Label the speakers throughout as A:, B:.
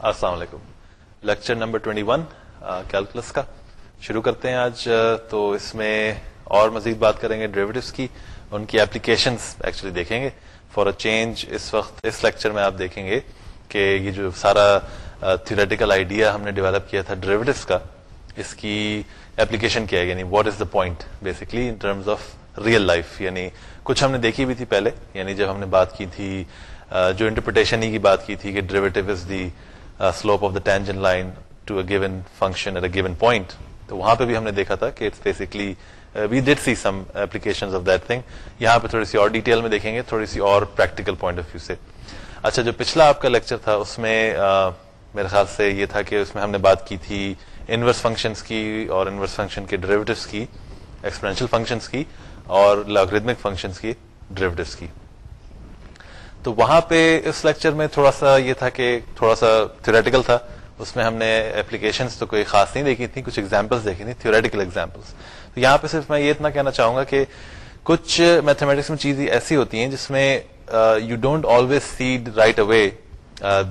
A: السلام علیکم۔ Lecture number 21 calculus کا۔ شروع کرتے ہیں آج تو اس میں اور مزید بات کریں گے ڈریویٹوس کی۔ ان کی اپلیکیشنز ایکچولی دیکھیں گے۔ فار اے چینج اس وقت، اس لیکچر میں آپ دیکھیں گے کہ یہ جو سارا تھیوریٹیکل آئیڈیا ہم نے ڈیولپ کیا تھا ڈریویٹوس کا، اس کی اپلیکیشن کیا ہے؟ یعنی what is the point basically in terms of real life یعنی کچھ ہم نے دیکھی بھی تھی پہلے یعنی جب ہم نے بات کی تھی جو انٹرپریٹیشن ہی کی بات کی تھی کہ derivative is the slope of the tangent line to a given function at a given point تو وہاں پہ بھی ہم نے دیکھا تھا کہ it's basically we did see some application of that thing یہاں پہ تھوڑی سی اور ڈیٹیل میں دیکھیں گے، تھوڑی سی اور پریکٹیکل پوائنٹ آف ویو سے۔ اچھا جو پچھلا آپ کا لیکچر تھا، اس میں uh, میرے خیال سے یہ تھا کہ اس میں ہم نے بات کی تھی انورس فنکشنس کی اور انورس فنکشن کے ڈریویٹوس کی ایکسپرینشل فنکشنس کی اور لاگریدمک فنکشنس کی ڈریویٹوس کی۔ تو وہاں پہ اس لیکچر میں تھوڑا سا یہ تھا کہ تھوڑا سا تھیوریٹیکل تھا۔ اس میں ہم نے اپلیکیشنس تو کوئی خاص نہیں دیکھی تھی کچھ ایگزامپلس دیکھی تھی تھیوریٹیکل ایگزامپلس تو یہاں پہ صرف میں یہ اتنا کہنا چاہوں گا کہ کچھ میتھمیٹکس میں چیزیں ایسی ہوتی ہیں جس میں you don't always see right away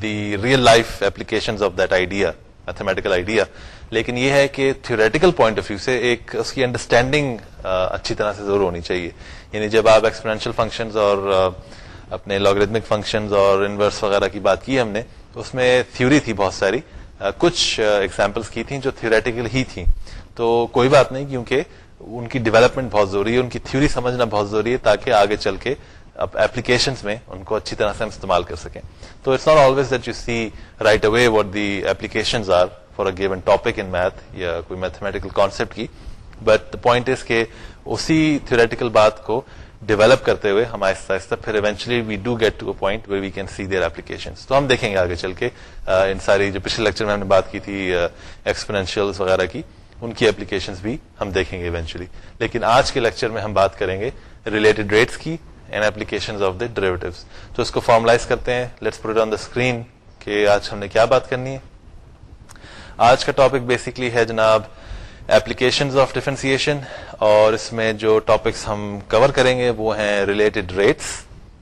A: the real life application of that idea mathematical idea لیکن یہ ہے کہ تھیوریٹیکل پوائنٹ آف ویو سے ایک اس کی انڈرسٹینڈنگ اچھی طرح سے ضرور ہونی چاہیے۔ یعنی جب آپ ایکسپرینشیل فنکشن اور اپنے لاگریدمک فنکشن اور انورس وغیرہ کی بات کی ہم نے، اس میں تھیوری تھی بہت ساری۔ کچھ ایگزامپلس کی تھیں جو تھیوریٹیکل ہی تھیں۔ تو کوئی بات نہیں، کیونکہ ان کی ڈیولپمنٹ بہت ضروری ہے، ان کی تھیوری سمجھنا بہت ضروری ہے تاکہ آگے چل کے اپلیکیشن میں ان کو اچھی طرح سے ہم استعمال کر سکیں۔ تو it's not always that you see right away what the application are for a given topic in math یا کوئی میتھمیٹیکل کانسپٹ کی۔ بٹ پوائنٹ از کہ اسی تھیوریٹیکل بات کو ڈیولپ کرتے ہوئے ہم آہستہ آہستہ پھر eventually we do get to a point we can see their application تو ہم دیکھیں گے آگے چل کے ان ساری جو پچھلے لیکچر میں ہم نے بات کی تھی ایکسپرینشیل وغیرہ کی، ان کی اپلیکیشن بھی ہم دیکھیں گے ایونچولی لیکن آج کے لیکچر میں ہم بات کریں گے ریلیٹڈ ریٹس کی and application of the derivative تو اس کو فارملائز کرتے ہیں. لیٹس پروٹ آن دا اسکرین کہ آج ہم نے کیا بات کرنی ہے؟ آج کا ٹاپک بیسکلی ہے جناب ایپلیکیشن آف ڈیفرنسیشن اور اس میں جو ٹاپکس ہم کور کریں گے وہ ہیں related rates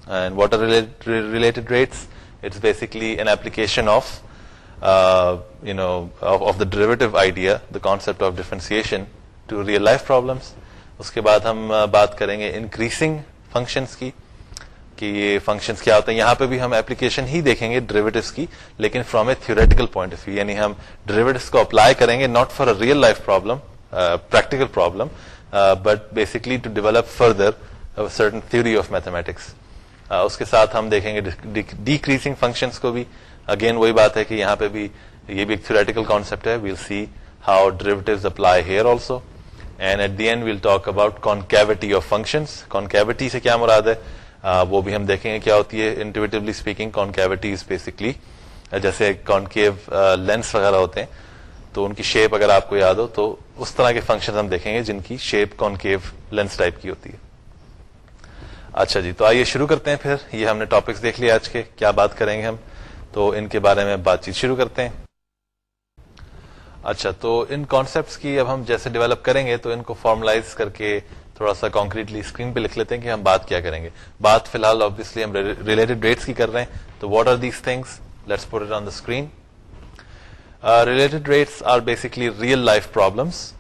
A: and what are related rates it's basically an application of you know of the derivative idea the concept of differentiation to real life problems اس کے بعد ہم بات کریں گے انکریزنگ فنکشنس کی کہ یہ فنکشنز کیا ہوتے ہیں۔ یہاں پہ بھی ہم اپلیکیشن ہی دیکھیں گے ڈریویٹوس کی، لیکن from a theoretical point of view یعنی ہم ڈریویٹوس کو اپلائی کریں گے not for a real life problem practical problem but basically to develop further certain theory of mathematics اس کے ساتھ ہم دیکھیں گے ڈیکریزنگ فنکشنس کو بھی۔ اگین وہی بات ہے کہ یہاں پہ بھی یہ بھی ایک تھیوریٹیکل کانسپٹ ہے۔ We'll see how derivatives apply here also and at the end we'll talk about concavity of functions concavity سے کیا مراد ہے؟ وہ بھی ہم دیکھیں گے کیا ہوتی ہے intuitively speaking concavity is basically جیسے کانکیو لینس وغیرہ ہوتے ہیں، تو ان کی شیپ اگر آپ کو یاد ہو، تو اس طرح کے فنکشن ہم دیکھیں گے جن کی شیپ کانکیو لینس ٹائپ کی ہوتی ہے۔ اچھا جی تو آئیے شروع کرتے ہیں پھر۔ یہ ہم نے ٹاپکس دیکھ لیا آج کے، کیا بات کریں گے ہم؟ تو ان کے بارے میں بات چیت شروع کرتے ہیں۔ اچھا تو ان کانسیپٹس کی اب ہم جیسے ڈیولپ کریں گے، تو ان کو فارملائز کر کے تھوڑا سا کانکریٹلی اسکرین پہ لکھ لیتے ہیں کہ ہم بات کیا کریں گے۔ بات فی الحال آبیسلی ہم ریلیٹڈ ریٹس کی کر رہے ہیں۔ تو what are these things let's put it on the screen related rates are basically real life problems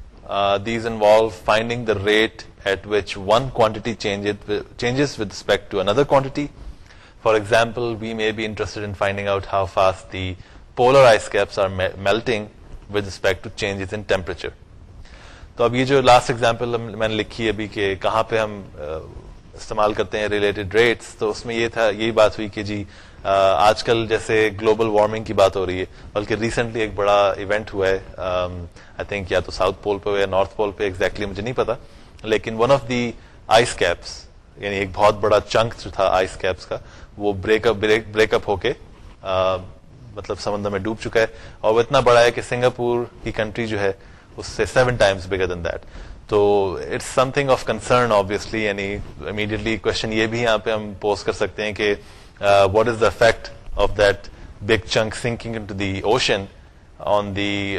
A: these involve finding the rate at which one quantity changes with respect to another quantity for example we may be interested in finding out how fast the polar ice caps are melting with respect to changes in temperature تو اب یہ جو last example میں نے لکھی ابھی کہ کہاں پہ ہم استعمال کرتے ہیں ریلیٹڈ ریٹس تو اس میں یہ تھا، یہی بات ہوئی کہ جی آج کل جیسے گلوبل وارمنگ کی بات ہو رہی ہے، بلکہ ریسنٹلی ایک بڑا ایونٹ ہوا ہے آئی تھنک یا تو ساؤتھ پول پہ یا نارتھ پول پہ ایگزیکٹلی مجھے نہیں پتا، لیکن one of the ice caps یعنی ایک بہت بڑا چنک جو تھا آئس کیپس کا، وہ بریک اپ بریک اپ ہو کے مطلب سمندر میں ڈوب چکا ہے، اور وہ اتنا بڑا ہے کہ سنگاپور کی کنٹری جو ہے اس سے seven times bigger then that تو it's something of concern obviously یعنی امیڈیٹلی کوشچن یہ بھی یہاں پہ ہم پوز کر سکتے ہیں کہ what is the effect of that big chunk sinking into the ocean on the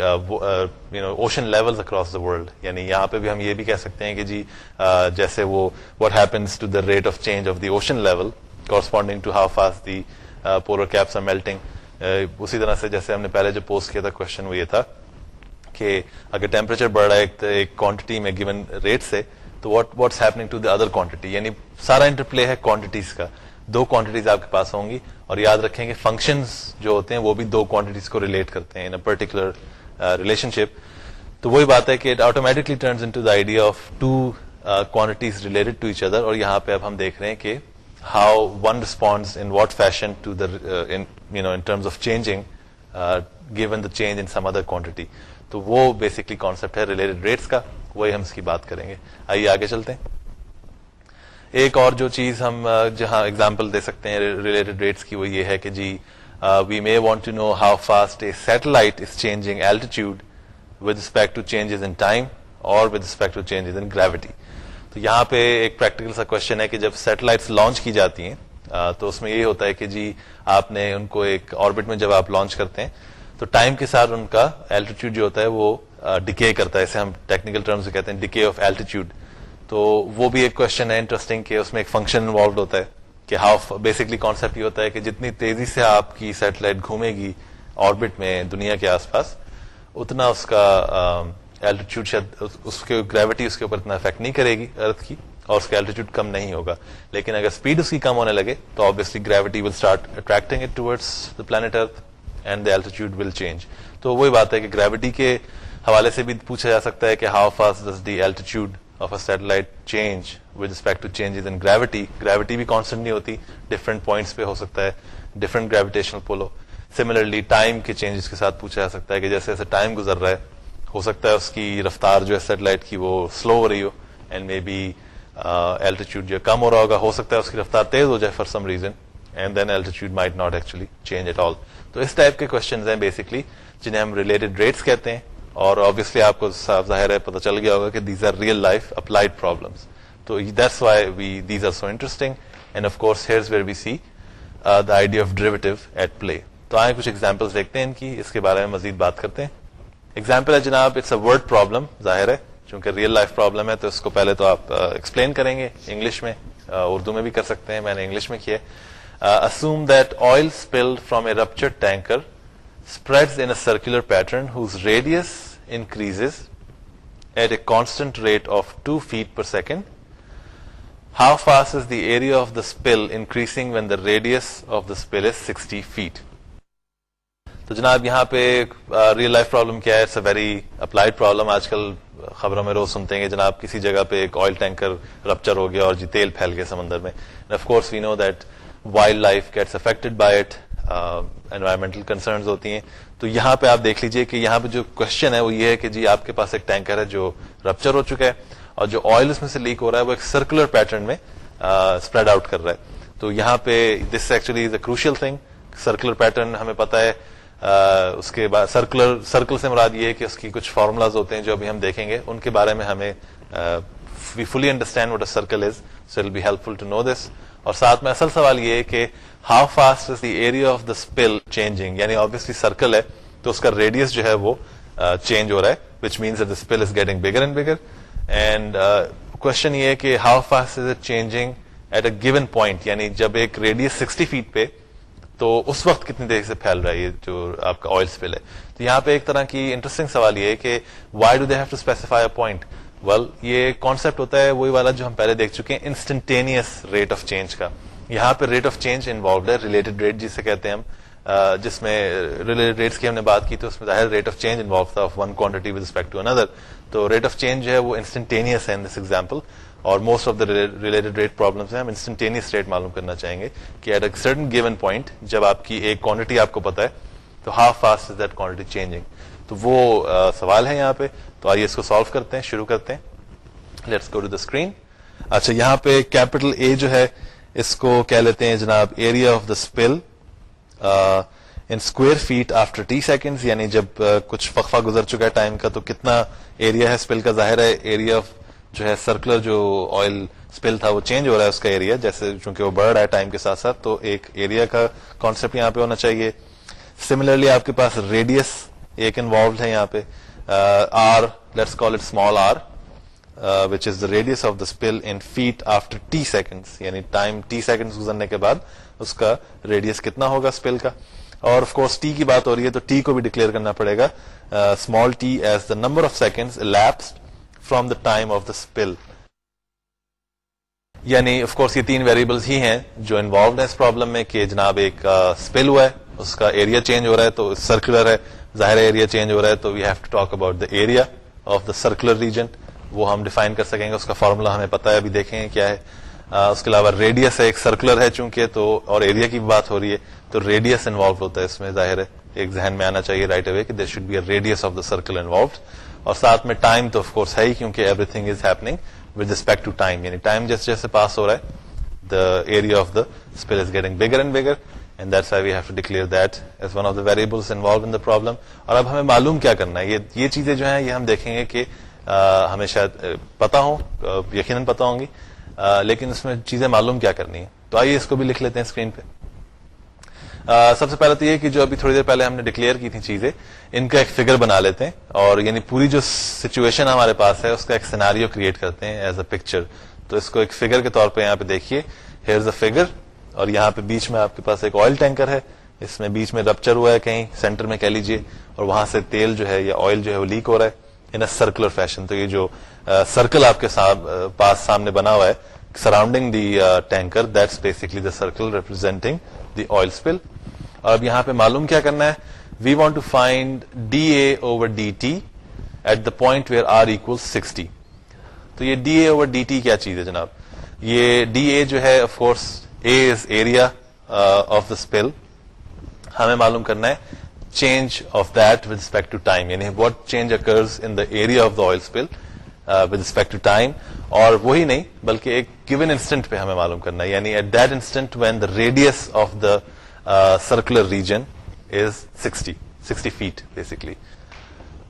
A: no ocean level across the world یعنی یہاں پہ بھی ہم یہ بھی کہہ سکتے ہیں کہ جی uh, جیسے وہ what happens to the rate of change of the ocean level corresponding to how fast the polar caps are melting اسی طرح سے جیسے ہم نے پہلے جو پوسٹ کیا تھا کوشچن وہ یہ تھا. کہ اگر ٹیمپریچر بڑھ رہا ہے ایک کوانٹٹی میں گیون ریٹ سے، تو what what's happening to the other quantity یعنی سارا انٹر پلے ہے کوانٹٹیز کا۔ دو کوانٹٹیز آپ کے پاس ہوں گی اور یاد رکھیں کہ فنکشنز جو ہوتے ہیں وہ بھی دو کوانٹٹیز کو ریلیٹ کرتے ہیں ان پرٹیکولر ریلیشن شپ تو وہی بات ہے کہ it automatically turns into the idea of two quantities related to each other اور یہاں پہ اب ہم دیکھ رہے ہیں کہ how one respond in what fashion to the you know in terms of changing given the change in some other quantity تو وہ بیسکلی کانسیپٹ ہے ریلیٹڈ ریٹس کا، وہی ہم اس کی بات کریں گے۔ آئیے آگے چلتے ہیں۔ ایک اور جو چیز ہم جہاں اگزامپل دے سکتے ہیں ریلیٹڈ ریٹس کی، وہ یہ ہے کہ جی we may want to know how fast a satellite is changing altitude with respect to changes in time اور with respect to changes in gravity تو یہاں پہ ایک پریکٹیکل سا کوشچن ہے کہ جب سیٹلائٹس لانچ کی جاتی ہیں تو اس میں یہ ہوتا ہے کہ جی آپ نے ان کو ایک آربٹ میں جب آپ لانچ کرتے ہیں تو ٹائم کے ساتھ ان کا ایلٹیچیوڈ جو ہوتا ہے وہ ڈکے کرتا ہے، اسے ہم ٹیکنیکل ٹرم سے کہتے ہیں ڈکے آف ایلٹیچیوڈ تو وہ بھی ایک کوشچن ہے انٹرسٹنگ کہ اس میں ایک فنکشن انوالوڈ ہوتا ہے کہ ہاؤ بیسکلی کانسیپٹ یہ ہوتا ہے کہ جتنی تیزی سے آپ کی سیٹلائٹ گھومے گی آربٹ میں دنیا کے آس پاس، اتنا اس کا ایلٹیچیوڈ شاید اس کے گریوٹی اس کے اوپر اتنا افیکٹ نہیں کرے گی ارتھ کی اور اس کا ایلٹیچیوڈ کم نہیں ہوگا۔ لیکن اگر اسپیڈ اس کی کم ہونے لگے تو obviously gravity will start attracting it towards the planet earth and the altitude will change تو وہی بات ہے کہ گریوٹی کے حوالے سے بھی پوچھا جا سکتا ہے کہ how fast this the altitude of a satellite change with respect to change in gravity gravity بھی کانسٹنٹ نہیں ہوتی ڈفرنٹ پوائنٹس پہ ہو سکتا ہے different gravitational pull similarly time کے چینجز کے ساتھ پوچھا جا سکتا ہے کہ جیسے جیسے ٹائم گزر رہا ہے، ہو سکتا ہے اس کی رفتار جو ہے سیٹلائٹ کی وہ سلو ہو رہی ہو اینڈ مے بی ایلٹیچیوڈ جو کم ہو رہا ہوگا، ہو سکتا ہے اس کی رفتار تیز ہو جائے for some reason and then altitude might not actually change at all تو اس ٹائپ کے کوشچنز ہیں بیسکلی جنہیں ہم ریلیٹڈ ریٹس کہتے ہیں اور آبیسلی آپ کو صاف ظاہر ہے، پتہ چل گیا ہوگا کہ these are real life applied problems تو that's why we these are so interesting and of course here's where we see the idea of derivative at play تو آئے کچھ ایگزامپل دیکھتے ہیں ان کی، اس کے بارے میں مزید بات کرتے ہیں۔ ایگزامپل ہے جناب اٹس اے ورڈ پرابلم ظاہر ہے، چونکہ ریئل لائف پرابلم ہے تو اس کو پہلے تو آپ uh, ایکسپلین کریں گے انگلش میں uh, اردو میں بھی کر سکتے ہیں، میں نے انگلش میں کیا ہے۔ Assume that oil spill from a rupture tanker spread in circular pattern whose radius increase at a constant rate of two feet per second how fast is the area of the spill increasing when the radius of the spill is sixty feet تو جناب، یہاں پہ real life problem کیا ہے it's a very applied problem آج کل خبروں میں روز سنتے ہیں کہ جناب، کسی جگہ پہ ایک آئل ٹینکر رپچر ہو گیا اور جی تیل پھیل گیا سمندر میں. Of course we know that wildlife gets affected by it environmental concerns ہوتی ہیں۔ تو یہاں پہ آپ دیکھ لیجیے کہ یہاں پہ جو کوشچن ہے وہ یہ ہے کہ جی آپ کے پاس ایک ٹینکر ہے جو رپچر ہو چکا ہے اور جو آئل اس میں سے لیک ہو رہا ہے وہ ایک سرکولر پیٹرن میں اسپریڈ آؤٹ کر رہا ہے۔ تو یہاں پہ this actually is a crucial thing circular pattern ہمیں پتا ہے۔ اس کے بعد سرکولر سرکل سے مراد یہ ہے کہ اس کی کچھ فارمولاز ہوتے ہیں جو ابھی ہم دیکھیں گے۔ ان کے بارے میں ہمیں we fully understand what a circle is so be helpful to know this اور ساتھ میں اصل سوال یہ ہے کہ how fast is the area of the spill changing یعنی آبیسلی سرکل ہے تو اس کا ریڈیس جو ہے وہ uh, چینج ہو رہا ہے which means the spill is getting bigger and bigger and question یہ ہے کہ how fast is it changing at a given point یعنی جب ایک ریڈیس سکسٹی فیٹ پہ تو اس وقت کتنی دیر سے پھیل رہا ہے یہ جو آپ کا آئل اسپل ہے؟ تو یہاں پہ ایک طرح کی انٹرسٹنگ سوال یہ ہے کہ why do they have to specify a point well یہ کانسیپٹ ہوتا ہے، وہی والا جو ہم پہلے دیکھ چکے ہیں انسٹنٹینئس ریٹ آف چینج کا۔ یہاں پہ ریٹ آف چینج انوالوڈ ہے ریلیٹڈ ریٹ جسے کہتے ہیں ہم۔ جس میں ریلیٹڈ ریٹس کی ہم نے بات کی تو اس میں ظاہر ریٹ آف چینج انوالو تھا one quantity with respect to اندر تو ریٹ آف چینج جو ہے وہ انسٹنٹینئس ہے ان دس ایگزامپل اور most of the related rate problems ہیں، ہم انسٹنٹینیس ریٹ معلوم کرنا چاہیں گے کہ at a certain given point جب آپ کی ایک کوانٹٹی آپ کو پتا ہے، تو how fast is that quantity changing تو وہ سوال ہے یہاں پہ۔ تو آئیے اس کو سالو کرتے ہیں، شروع کرتے ہیں۔ Let's go to the screen اچھا یہاں پہ کیپیٹل اے جو ہے، اس کو کہہ لیتے ہیں جناب area of the spill in square feet after t second یعنی جب کچھ فقفہ گزر چکا ہے ٹائم کا، تو کتنا ایریا ہے اسپل کا؟ ظاہر ہے ایریا آف جو ہے سرکولر جو آئل اسپل تھا، وہ چینج ہو رہا ہے اس کا ایریا جیسے چونکہ وہ بڑھ رہا ہے ٹائم کے ساتھ ساتھ، تو ایک ایریا کا کانسیپٹ یہاں پہ ہونا چاہیے۔ سملرلی آپ کے پاس ریڈیس ایک انوالوڈ ہے یہاں پہ۔ R let's call it small R which is the radius of the spill in feet after t second یعنی ٹائم ٹی سیکنڈ گزرنے کے بعد اس کا ریڈیس کتنا ہوگا اسپل کا؟ اور آف کورس ٹی کی بات ہو رہی ہے تو ٹی کو بھی ڈکلیئر کرنا پڑے گا. Small t is the number of second lapse from the time of the spill یعنی آف کورس یہ تین ویریبلس ہی ہیں جو انوالوڈ ہیں اس پرابلم میں کہ جناب ایک uh, اسپل ہوا ہے، اس کا ایریا چینج ہو رہا ہے تو سرکولر ہے ظاہر ایریا چینج ہو رہا ہے تو we have to talk about the area of the circular region وہ ہم ڈیفائن کر سکیں گے، اس کا فارمولا ہمیں پتا ہے، ابھی دیکھیں گے کیا ہے۔ اس کے علاوہ ریڈیس ہے، ایک سرکولر ہے چونکہ تو اور ایریا کی بات ہو رہی ہے، تو ریڈیس انوالو ہوتا ہے اس میں، ظاہر ہے۔ ایک ذہن میں آنا چاہیے رائٹ اوے کہ there should be a radius of the circle involved اور ساتھ میں ٹائم تو آف کورس ہے ہی، کیونکہ everything is happening with respect to time یعنی ٹائم جیسے جیسے پاس ہو رہا ہے the area of the spill is getting bigger and bigger and that's we have to declare that as one of the variables involve in the problem اور اب ہمیں معلوم کیا کرنا ہے؟ یہ چیزیں جو ہیں، یہ ہم دیکھیں گے کہ ہمیں شاید پتا ہوں یقیناً پتا ہوں گی۔ لیکن اس میں چیزیں معلوم کیا کرنی ہے تو آئیے اس کو بھی لکھ لیتے ہیں اسکرین پہ۔ سب سے پہلے تو یہ کہ جو ابھی تھوڑی دیر پہلے ہم نے ڈکلیئر کی تھی چیزیں، ان کا ایک فگر بنا لیتے ہیں۔ اور یعنی پوری جو سچویشن ہمارے پاس ہے، اس کا ایک سیناریو کریٹ کرتے ہیں ایز اے پکچر تو اس کو ایک فگر کے طور پہ یہاں پہ دیکھیے۔ ہیئر اے فگر اور یہاں پہ بیچ میں آپ کے پاس ایک آئل ٹینکر ہے، اس میں بیچ میں رپچر ہوا ہے کہیں سینٹر میں کہہ لیجیے اور وہاں سے تیل جو ہے یا آئل جو ہے وہ لیک ہو رہا ہے ان اے سرکولر فیشن تو یہ جو سرکل آپ کے پاس سامنے بنا ہوا ہے surrounding the tanker that's basically the circle representing the oil spill اور اب یہاں پہ معلوم کیا کرنا ہے we want to find d A over d t at the point where R equal sixty تو یہ d A over d t کیا چیز ہے جناب؟ یہ ڈی اے جو ہے of course A is area of the spill ہمیں معلوم کرنا ہے change of that with respect to time یعنی what change occurs in the area of the oil spill with respect to time اور وہی نہیں، بلکہ ایک گیون انسٹنٹ پہ ہمیں معلوم کرنا ہے. یعنی at that instant when the radius of the circular region is sixty sixty feet basically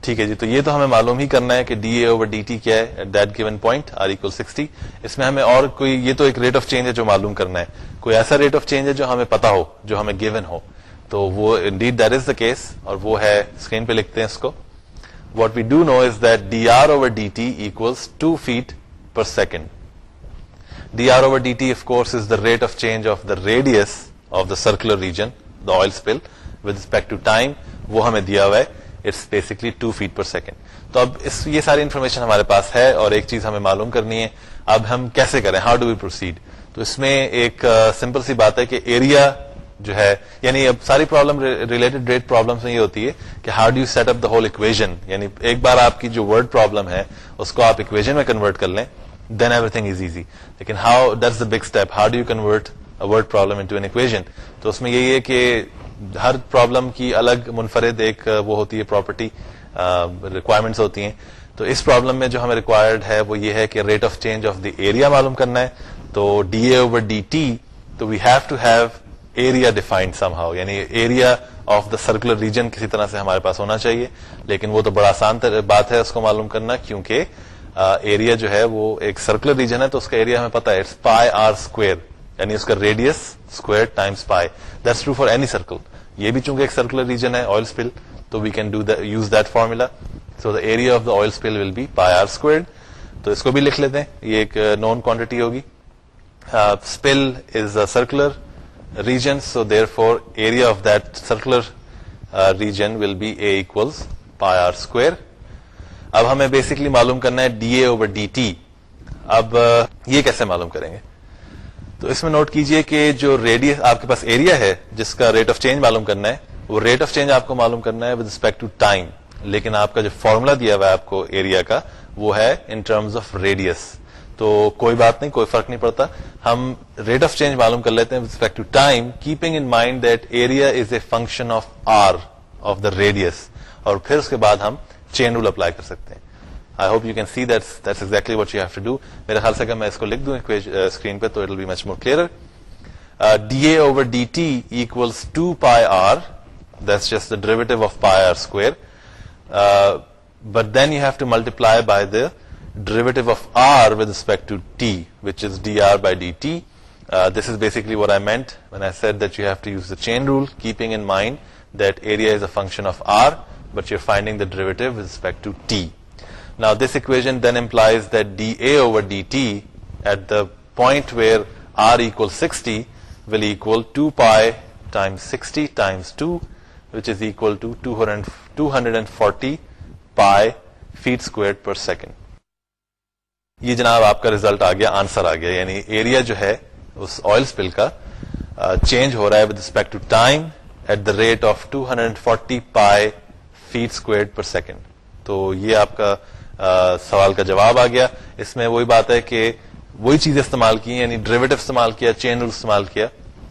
A: ٹھیک ہے جی تو یہ تو ہمیں معلوم ہی کرنا ہے کہ d A over d t کیا ہے at that given point R equal sixty اس میں ہمیں اور کوئی، یہ تو ایک ریٹ آف چینج ہے جو معلوم کرنا ہے۔ کوئی ایسا ریٹ آف چینج ہے جو ہمیں پتا ہو، جو ہمیں گیون ہو۔ تو وہ that that is the case اور وہ ہے اسکرین پہ لکھتے ہیں اس کو۔ What we do know is that d R over d t equals to feet per second d R over d t of course is the rate of change of the radius of the circular region the oil spill with respect to time وہ ہمیں دیا ہوا ہے۔ It's basically two feet per second تو اب اس یہ ساری information ہمارے پاس ہے اور ایک چیز ہمیں معلوم کرنی ہے۔ اب ہم کیسے کریں؟ ہاؤ ڈو وی پروسیڈ تو اس میں ایک سمپل سی بات ہے کہ ایریا جو ہے یعنی اب ساری پرابلم ریلیٹڈ ریٹ پرابلم میں یہ ہوتی ہے کہ how do you set up the whole equation یعنی ایک بار آپ کی جو ورڈ پرابلم ہے، اس کو آپ اکویژن میں کنورٹ کر لیں then everything is easy لیکن how that's the big step how do you convert word problem into an equation تو اس میں یہی ہے کہ ہر پرابلم کی الگ منفرد ایک وہ ہوتی ہے پراپرٹی ریکوائرمنٹس ہوتی ہیں۔ تو اس پرابلم میں جو ہمیں ریکوائرڈ ہے وہ یہ ہے کہ rate of change of the area معلوم کرنا ہے۔ تو d A over d t تو we have to have area defined somehow یعنی area of the circular region کسی طرح سے ہمارے پاس ہونا چاہیے۔ لیکن وہ تو بڑا آسان بات ہے اس کو معلوم کرنا، کیونکہ ایریا جو ہے وہ ایک سرکولر ریجن ہے، تو اس کا ایریا ہمیں پتا ہے اٹس پائے آر اسکوئر یعنی اس کا radius square times pi that's true for any circle یہ بھی چونکہ ایک سرکولر ریجن ہے آئل اسپل تو we can do use that formula so the area of the oil spill will be pi R square تو اس کو بھی لکھ لیتے ہیں. یہ ایک uh, نون کوانٹٹی ہوگی. Spill is a circular region so therefore area of that circular uh, region will be a equals pi r square. اب ہمیں بیسکلی معلوم کرنا ہے d A over d t اب uh, یہ کیسے معلوم کریں گے؟ تو اس میں نوٹ کیجیے کہ جو ریڈیس آپ کے پاس ایریا ہے، جس کا ریٹ آف چینج معلوم کرنا ہے، وہ ریٹ آف چینج آپ کو معلوم کرنا ہے ود ریسپیکٹ ٹو ٹائم لیکن آپ کا جو فارمولا دیا ہوا ہے آپ کو ایریا کا، وہ ہے ان ٹرمز آف ریڈیس تو کوئی بات نہیں، کوئی فرق نہیں پڑتا۔ ہم ریٹ آف چینج معلوم کر لیتے ہیں to time keeping in mind that area is a function of R of the radius اور پھر اس کے بعد ہم چین رول اپلائی کر سکتے ہیں۔ I hope you can see that that's exactly what you have to do میرے خیال سے اگر میں اس کو لکھ دوں اسکرین پہ تو it will be much more clear d A over d t equals two pi r this just derivative of pi r square but then you have to multiply by the derivative of r with respect to t which is d r by d t this is basically what I meant when I said that you have to use the chain rule keeping in mind that area is a function of r but you finding the derivative with respect to t to t. Now this equation then implies that dA over dt at the point where r equals 60 will equal 2 pi times sixty times two which is equal to two hundred and forty pi feet square per second یہ جناب آپ کا result آ گیا answer آ گیا یعنی area جو ہے اس آئل اسپل کا چینج ہو رہا ہے with respect to time at the rate of two hundred forty pi feet square per second تو یہ آپ کا سوال کا جواب آ گیا۔ اس میں وہی بات ہے کہ وہی چیز استعمال کی یعنی ڈریویٹو استعمال کیا چین رول استعمال کیا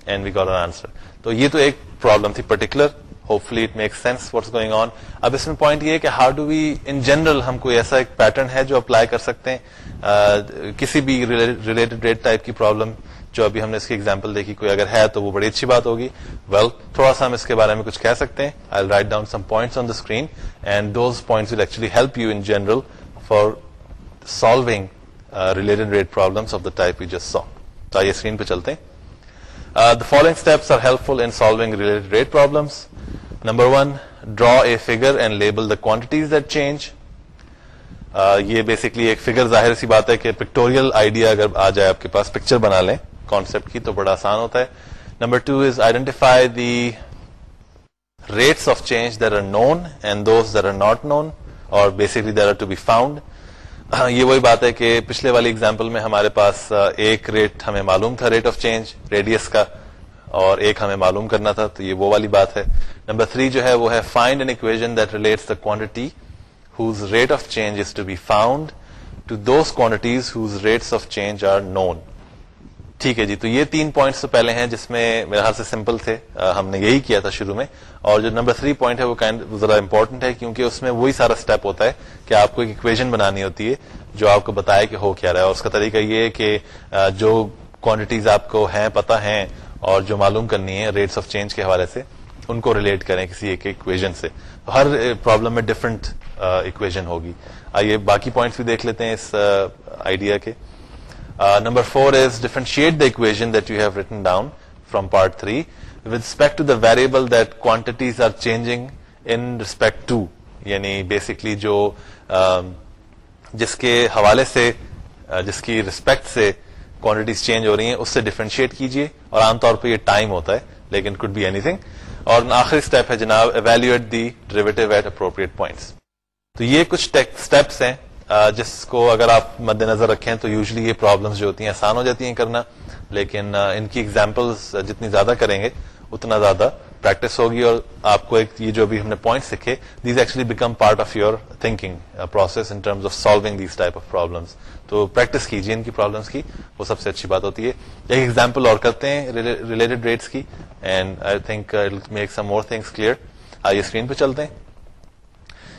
A: اینڈ وی گوٹ آنسر تو یہ تو ایک پرابلم تھی particular hopefully it make sense what's going on اب اس میں پوائنٹ یہ کہ how do we in general ہم کوئی ایسا ایک پیٹرن ہے جو اپلائی کر سکتے ہیں؟ کسی بھی ریلیٹڈ ریٹ ٹائپ کی پرابلم جو ابھی ہم نے اس کی ایگزامپل دیکھی کوئی اگر ہے تو وہ بڑی اچھی بات ہوگی۔ ویل well, تھوڑا سا ہم اس کے بارے میں کچھ کہہ سکتے ہیں۔ I write down some points on the screen and those points will actually help you in general for solving related rate problems of the type you just saw تو آئیے اسکرین پہ چلتے ہیں the following steps are helpful in solving related rate problems number one draw a figure and label the quantities that change یہ basically ایک figure ظاہر سی بات ہے کہ پکٹوریل آئیڈیا اگر آ جائے آپ کے پاس پکچر بنا لیں کانسپٹ کی تو بڑا آسان ہوتا ہے number two is identify the rates of change there are known and those there are not known اور basically there are to be found یہ وہی بات ہے کہ پچھلے والی اگزامپل میں ہمارے پاس uh, ایک ریٹ ہمیں معلوم تھا ریٹ آف چینج ریڈیس کا، اور ایک ہمیں معلوم کرنا تھا، تو یہ وہ والی بات ہے. نمبر تھری جو ہے، وہ ہے find an equation that relates the quantity whose rate of change is to be found to those quantities whose rates of change are known ٹھیک ہے جی تو یہ تین پوائنٹس تو پہلے ہیں جس میں میرے خیال سے سمپل تھے ہم نے یہی کیا تھا شروع میں۔ اور جو نمبر تھری پوائنٹ ہے وہ ذرا امپورٹنٹ ہے، کیونکہ اس میں وہی سارا اسٹیپ ہوتا ہے کہ آپ کو ایک اکویژن بنانی ہوتی ہے جو آپ کو بتائے کہ ہو کیا رہا ہے۔ اور اس کا طریقہ یہ ہے کہ جو کوانٹیز آپ کو ہیں پتا ہیں اور جو معلوم کرنی ہے ریٹس آف چینج کے حوالے سے، ان کو ریلیٹ کریں کسی ایک اکویژن سے۔ ہر پرابلم میں ڈفرنٹ اکویژن ہوگی۔ آئیے باقی پوائنٹس بھی دیکھ لیتے ہیں اس آئیڈیا کے۔ Number four is differentiate the equation that you have written down from part three with respect to the variable that quantities are changing in respect to یعنی بیسکلی جو جس کے حوالے سے جس کی ریسپیکٹ سے کوانٹیز چینج ہو رہی ہیں اس سے ڈیفرینشیٹ کیجیے اور عام طور پہ یہ ٹائم ہوتا ہے لیکن کڈ بی اینی تھنگ اور آخری اسٹیپ ہے جناب evaluate the derivative at appropriate points تو یہ کچھ اسٹیپس ہیں جس کو اگر آپ مد نظر رکھیں تو یوزلی یہ پرابلمس جو ہوتی ہیں آسان ہو جاتی ہیں کرنا، لیکن ان کی ایگزامپلس جتنی زیادہ کریں گے، اتنا زیادہ پریکٹس ہوگی اور آپ کو ایک یہ جو بھی ہم نے پوائنٹ سیکھے these actually become part of your thinking process in terms of solving these type of problems تو پریکٹس کیجیے ان کی پرابلمس کی، وہ سب سے اچھی بات ہوتی ہے۔ ایک ایگزامپل اور کرتے ہیں ریلیٹڈ ریٹس کی and I think make some more things clear آئیے اسکرین پہ چلتے ہیں۔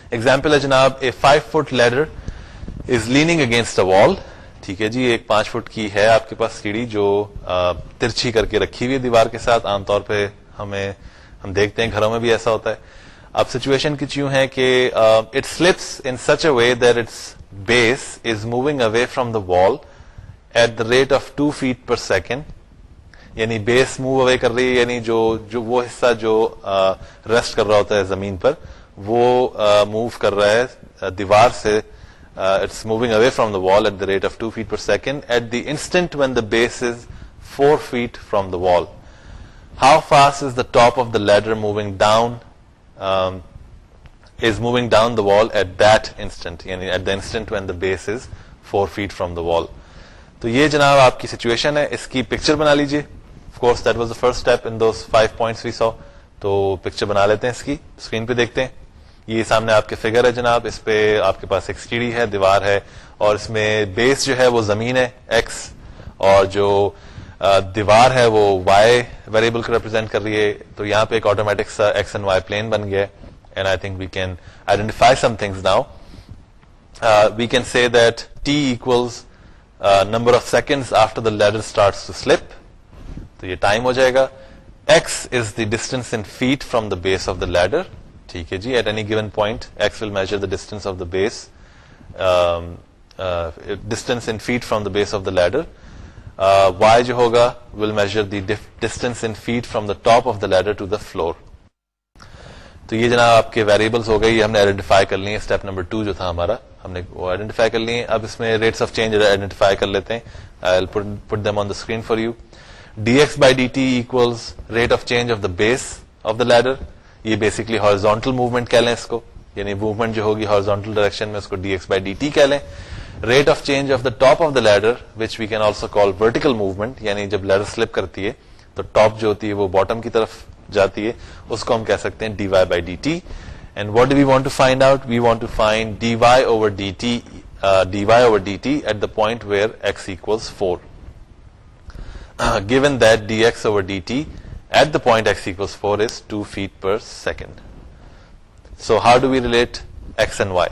A: ایگزامپل ہے جناب a five foot ladder is leaning against wall ٹھیک ہے جی ایک پانچ فٹ کی ہے آپ کے پاس سیڑھی جو ترچھی کر کے رکھی ہوئی دیوار کے ساتھ۔ عام طور پہ ہمیں، ہم دیکھتے ہیں، گھروں میں بھی ایسا ہوتا ہے۔ اب سچویشن کچھ یوں ہے کہ it slips in such a way that its base is moving away from the wall at the rate of two feet per second یعنی بیس موو اوے کر رہی ہے یعنی جو جو وہ حصہ جو ریسٹ کر رہا ہوتا ہے زمین پر، وہ موو کر رہا ہے دیوار سے it's moving away from the wall at the rate of two feet per second at the instant when the base is four feet from the wall how fast is the top of the ladder moving down is moving down the wall at that instant یعنی at the instant when the base is four feet from the wall تو یہ جناب آپ کی situation ہے، اس کی picture بنا لیجیے course that was the first step in those five points we saw تو پکچر بنا لیتے ہیں اس کی اسکرین پہ دیکھتے ہیں۔ یہ سامنے آپ کے فگر ہے جناب، اس پہ آپ کے پاس ایک سیڑھی ہے، دیوار ہے، اور اس میں بیس جو ہے وہ زمین ہے ایکس اور جو دیوار ہے وہ وائی ویریبل کو ریپرزینٹ کر رہی ہے۔ تو یہاں پہ ایک آٹومیٹک سا ایکس اینڈ وائی پلین بن گیا and I think we can identify some things now we can see that t equals number of seconds after the ladder start to slip تو یہ ٹائم ہو جائے گا۔ X is the distance in feet from the base of the ladder ٹھیک ہے جی. At any given point x will measure the distance of the base distance in feet from the base of the ladder y جو ہوگا will measure the distance in feet from the top of the ladder to the floor تو یہ جناب آپ کے variables ہو گئے. یہ ہم نے آئیڈینٹیفائی کر لی اسٹیپ نمبر ٹو جو تھا ہمارا، ہم نے وہ آئیڈینٹیفائی کر لیے اب اس میں ریٹس آف چینج آئیڈینٹیفائی کر لیتے ہیں. I put them on the screen for you d x by d t equals rate of change of the base of the ladder یہ بیسکلی ہارزونٹل موومنٹ کہہ لیں اس کو یعنی موومنٹ جو ہوگی ہارزونٹل ڈائریکشن میں اس کو d x by d t کہہ لیں۔ Rate of change of the top of the ladder which we can also call vertical movement یعنی جب لیڈر سلپ کرتی ہے، تو ٹاپ جو ہوتی ہے وہ باٹم کی طرف جاتی ہے، اس کو ہم کہہ سکتے ہیں d y by d t and what do we want to find out we want to find d y over d t d y over d t at the point where x equals four given that d x over d t at the point x equals four is two feet per second so how do we relate x and y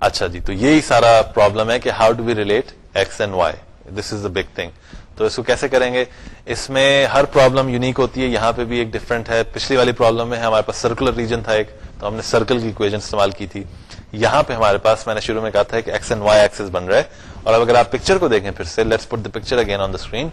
A: اچھا جی تو یہی سارا problem ہے کہ how do we relate x and y this is the big thing تو اس کو کیسے کریں گے اس میں ہر پرابلم یونیک ہوتی ہے یہاں پہ بھی ایک ڈفرنٹ ہے پچھلی والی پرابلم میں ہمارے پاس سرکولر ریجن تھا ایک تو ہم نے سرکل کی اکویژن استعمال کی تھی یہاں پہ ہمارے پاس میں نے شروع میں کہا تھا کہ ایکس اینڈ وائی ایکسس بن رہا ہے اور اب اگر آپ پکچر کو دیکھیں پھر سے let's put the picture again on the screen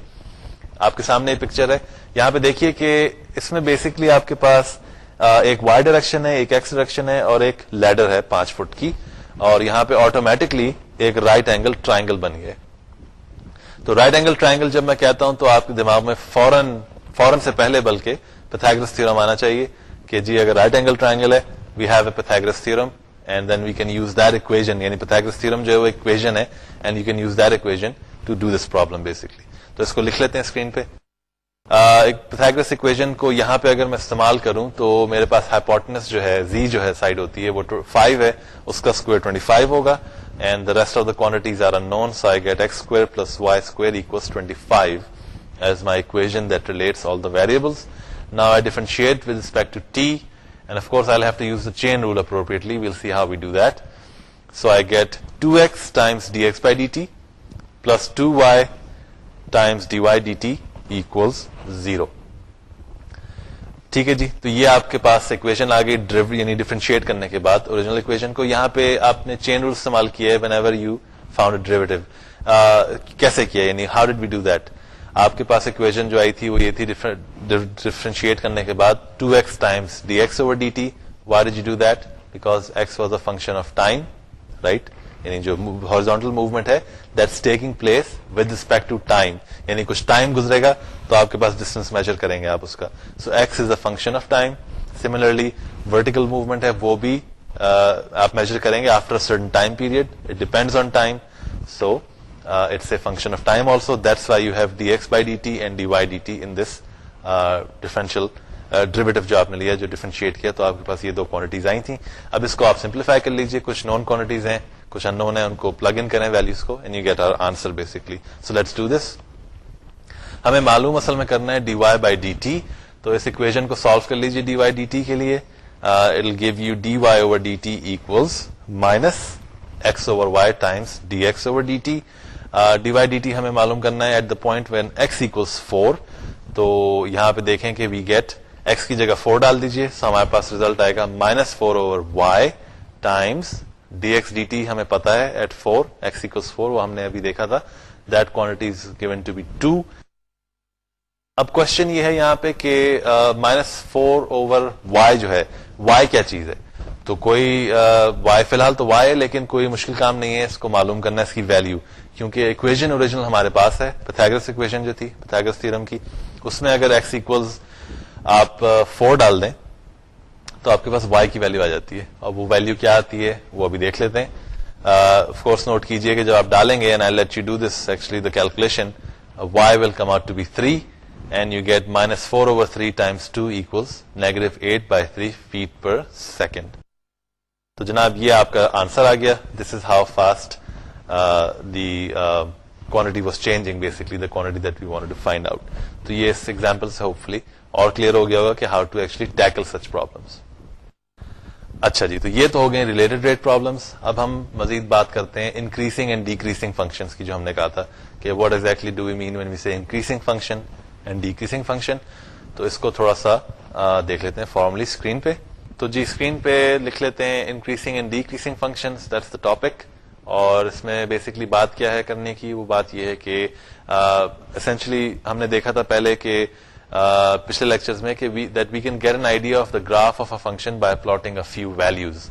A: آپ کے سامنے یہ پکچر ہے۔ یہاں پہ دیکھیے کہ اس میں بیسکلی آپ کے پاس ایک وائی ڈائریکشن ہے، ایک ایکس ڈائریکشن ہے اور ایک لیڈر ہے پانچ فٹ کی۔ اور یہاں پہ آٹومیٹکلی ایک رائٹ اینگل ٹرائنگل بن گیا۔ تو رائٹ اینگل ٹرائنگل جب میں کہتا ہوں تو آپ کے دماغ میں فورن فورن سے پہلے بلکہ پیتھاگرس تھیورم آنا چاہیے کہ جی اگر رائٹ اینگل ٹرائنگل ہے we have a Pythagoras theorem and then we can use that equation یعنی پیتھاگرس تھیورم جو ہے وہ اکویژن ہے and you can use that equation to do this problem basically تو اس کو لکھ لیتے ہیں اسکرین پہ. پیتھاگرس اکویژن کو یہاں پہ اگر میں استعمال کروں تو میرے پاس ہائپوٹنس جو ہے زی جو ہے سائڈ ہوتی ہے، وہ فائیو ہے، اس کا اسکوئر ٹوینٹی فائیو ہوگا. And the rest of the quantities are known so I get x square plus y square equals twenty five as my equation that relates all the variables now I differentiate with respect to t and of course I have to use the chain rule appropriately we'll see how we do that so I get two x times d x by d t plus two y times d y d t equals zero ٹھیک ہے جی؟ تو یہ آپ کے پاس equation آ گئی یعنی ڈیفرینشیٹ کرنے کے بعد اوریجنل اکویشن کو یہاں پہ آپ نے چین رول استعمال کیا ہے whenever you found derivative کیسے کیا یعنی how did we do that آپ کے پاس اکویشن جو آئی تھی وہ یہ تھی ڈیفرینشیٹ کرنے کے بعد two x times d x over d t y did you do that because x was a function of time right یعنی جو ہارزونٹل موومنٹ ہے that's taking place with respect to time یعنی کچھ time گزرے گا تو آپ کے پاس ڈسٹینس میجر کریں گے آپ اس کا. So x is a function of time similarly vertical movement ہے، وہ بھی uh, آپ میجر کریں گے after certain time period it depend on time so it's a function of time also that's why you have d x by d t and d y d t in this differential derivative جو آپ نے لیا، جو differentiate کیا، تو آپ کے پاس یہ دو کوانٹیز آئی تھیں. اب اس کو آپ سمپلیفائی کر لیجیے کچھ نان کوانٹیز ہیں. کچھ ان نون ہے ان کو پلگ ان کریں ویلوز کو and you get our answer basically so let's do this ہمیں معلوم اصل میں کرنا ہے d y by d t تو اس اکویژن کو سالو کر لیجیے ڈی وائی ڈی ٹی کے لیے. It give you d y over d t equals minus x over y times d x over d t d y d t ہمیں معلوم کرنا ہے at the point when x equals four تو یہاں پہ دیکھیں کہ وی گیٹ ایکس کی جگہ فور ڈال دیجیے سو ہمارے پاس ریزلٹ آئے گا minus four over y times d x d t ہمیں پتا ہے ایٹ فور ایکس فور وہ ہم نے ابھی دیکھا تھا. That quantity is given to be two اب کوشچن یہ ہے یہاں پہ کہ مائنس فور اوور وائی جو ہے وائی کیا چیز ہے؟ تو کوئی وائی فی الحال تو وائی ہے، لیکن کوئی مشکل کام نہیں ہے اس کو معلوم کرنا، اس کی ویلو کیونکہ اکویژن اوریجنل ہمارے پاس ہے پیتھاگرس اکویژن جو تھی پیتھاگرس تھرم کی، اس میں اگر ایکس اکولز آپ فور ڈال دیں تو آپ کے پاس وائی کی ویلو آ جاتی ہے۔ اور وہ ویلو کیا آتی ہے؟ وہ ابھی دیکھ لیتے ہیں۔ آف کورس نوٹ کیجیے کہ جب آپ ڈالیں گے calculation y will come out to be three and you get minus four over three times two equals negative eight by three feet per second تو جناب یہ آپ کا آنسر آ گیا۔ This is how fast the quantity was changing basically the quantity that we want to find out تو یہ اس ایگزامپل سے ہوپ فلی اور کلیئر ہو گیا ہوگا کہ how to actually tackle such problems اچھا جی تو یہ تو ہو گئے ریلیٹڈ ریٹ پرابلمس اب ہم مزید بات کرتے ہیں انکریزنگ اینڈ ڈیکریزنگ فنکشن کی جو ہم نے کہا تھا کہ what exactly do we mean when we say increasing function and decreasing function تو اس کو تھوڑا سا دیکھ لیتے ہیں فارملی اسکرین پہ۔ تو جی اسکرین پہ لکھ لیتے ہیں increasing and decreasing function that's the topic اور اس میں بیسکلی بات کیا ہے کرنے کی؟ وہ بات یہ ہے کہ اسینشلی ہم نے دیکھا تھا پہلے کہ پچھلے لیکچر میں کہ that we can get an idea of the graph of a function by plotting a few values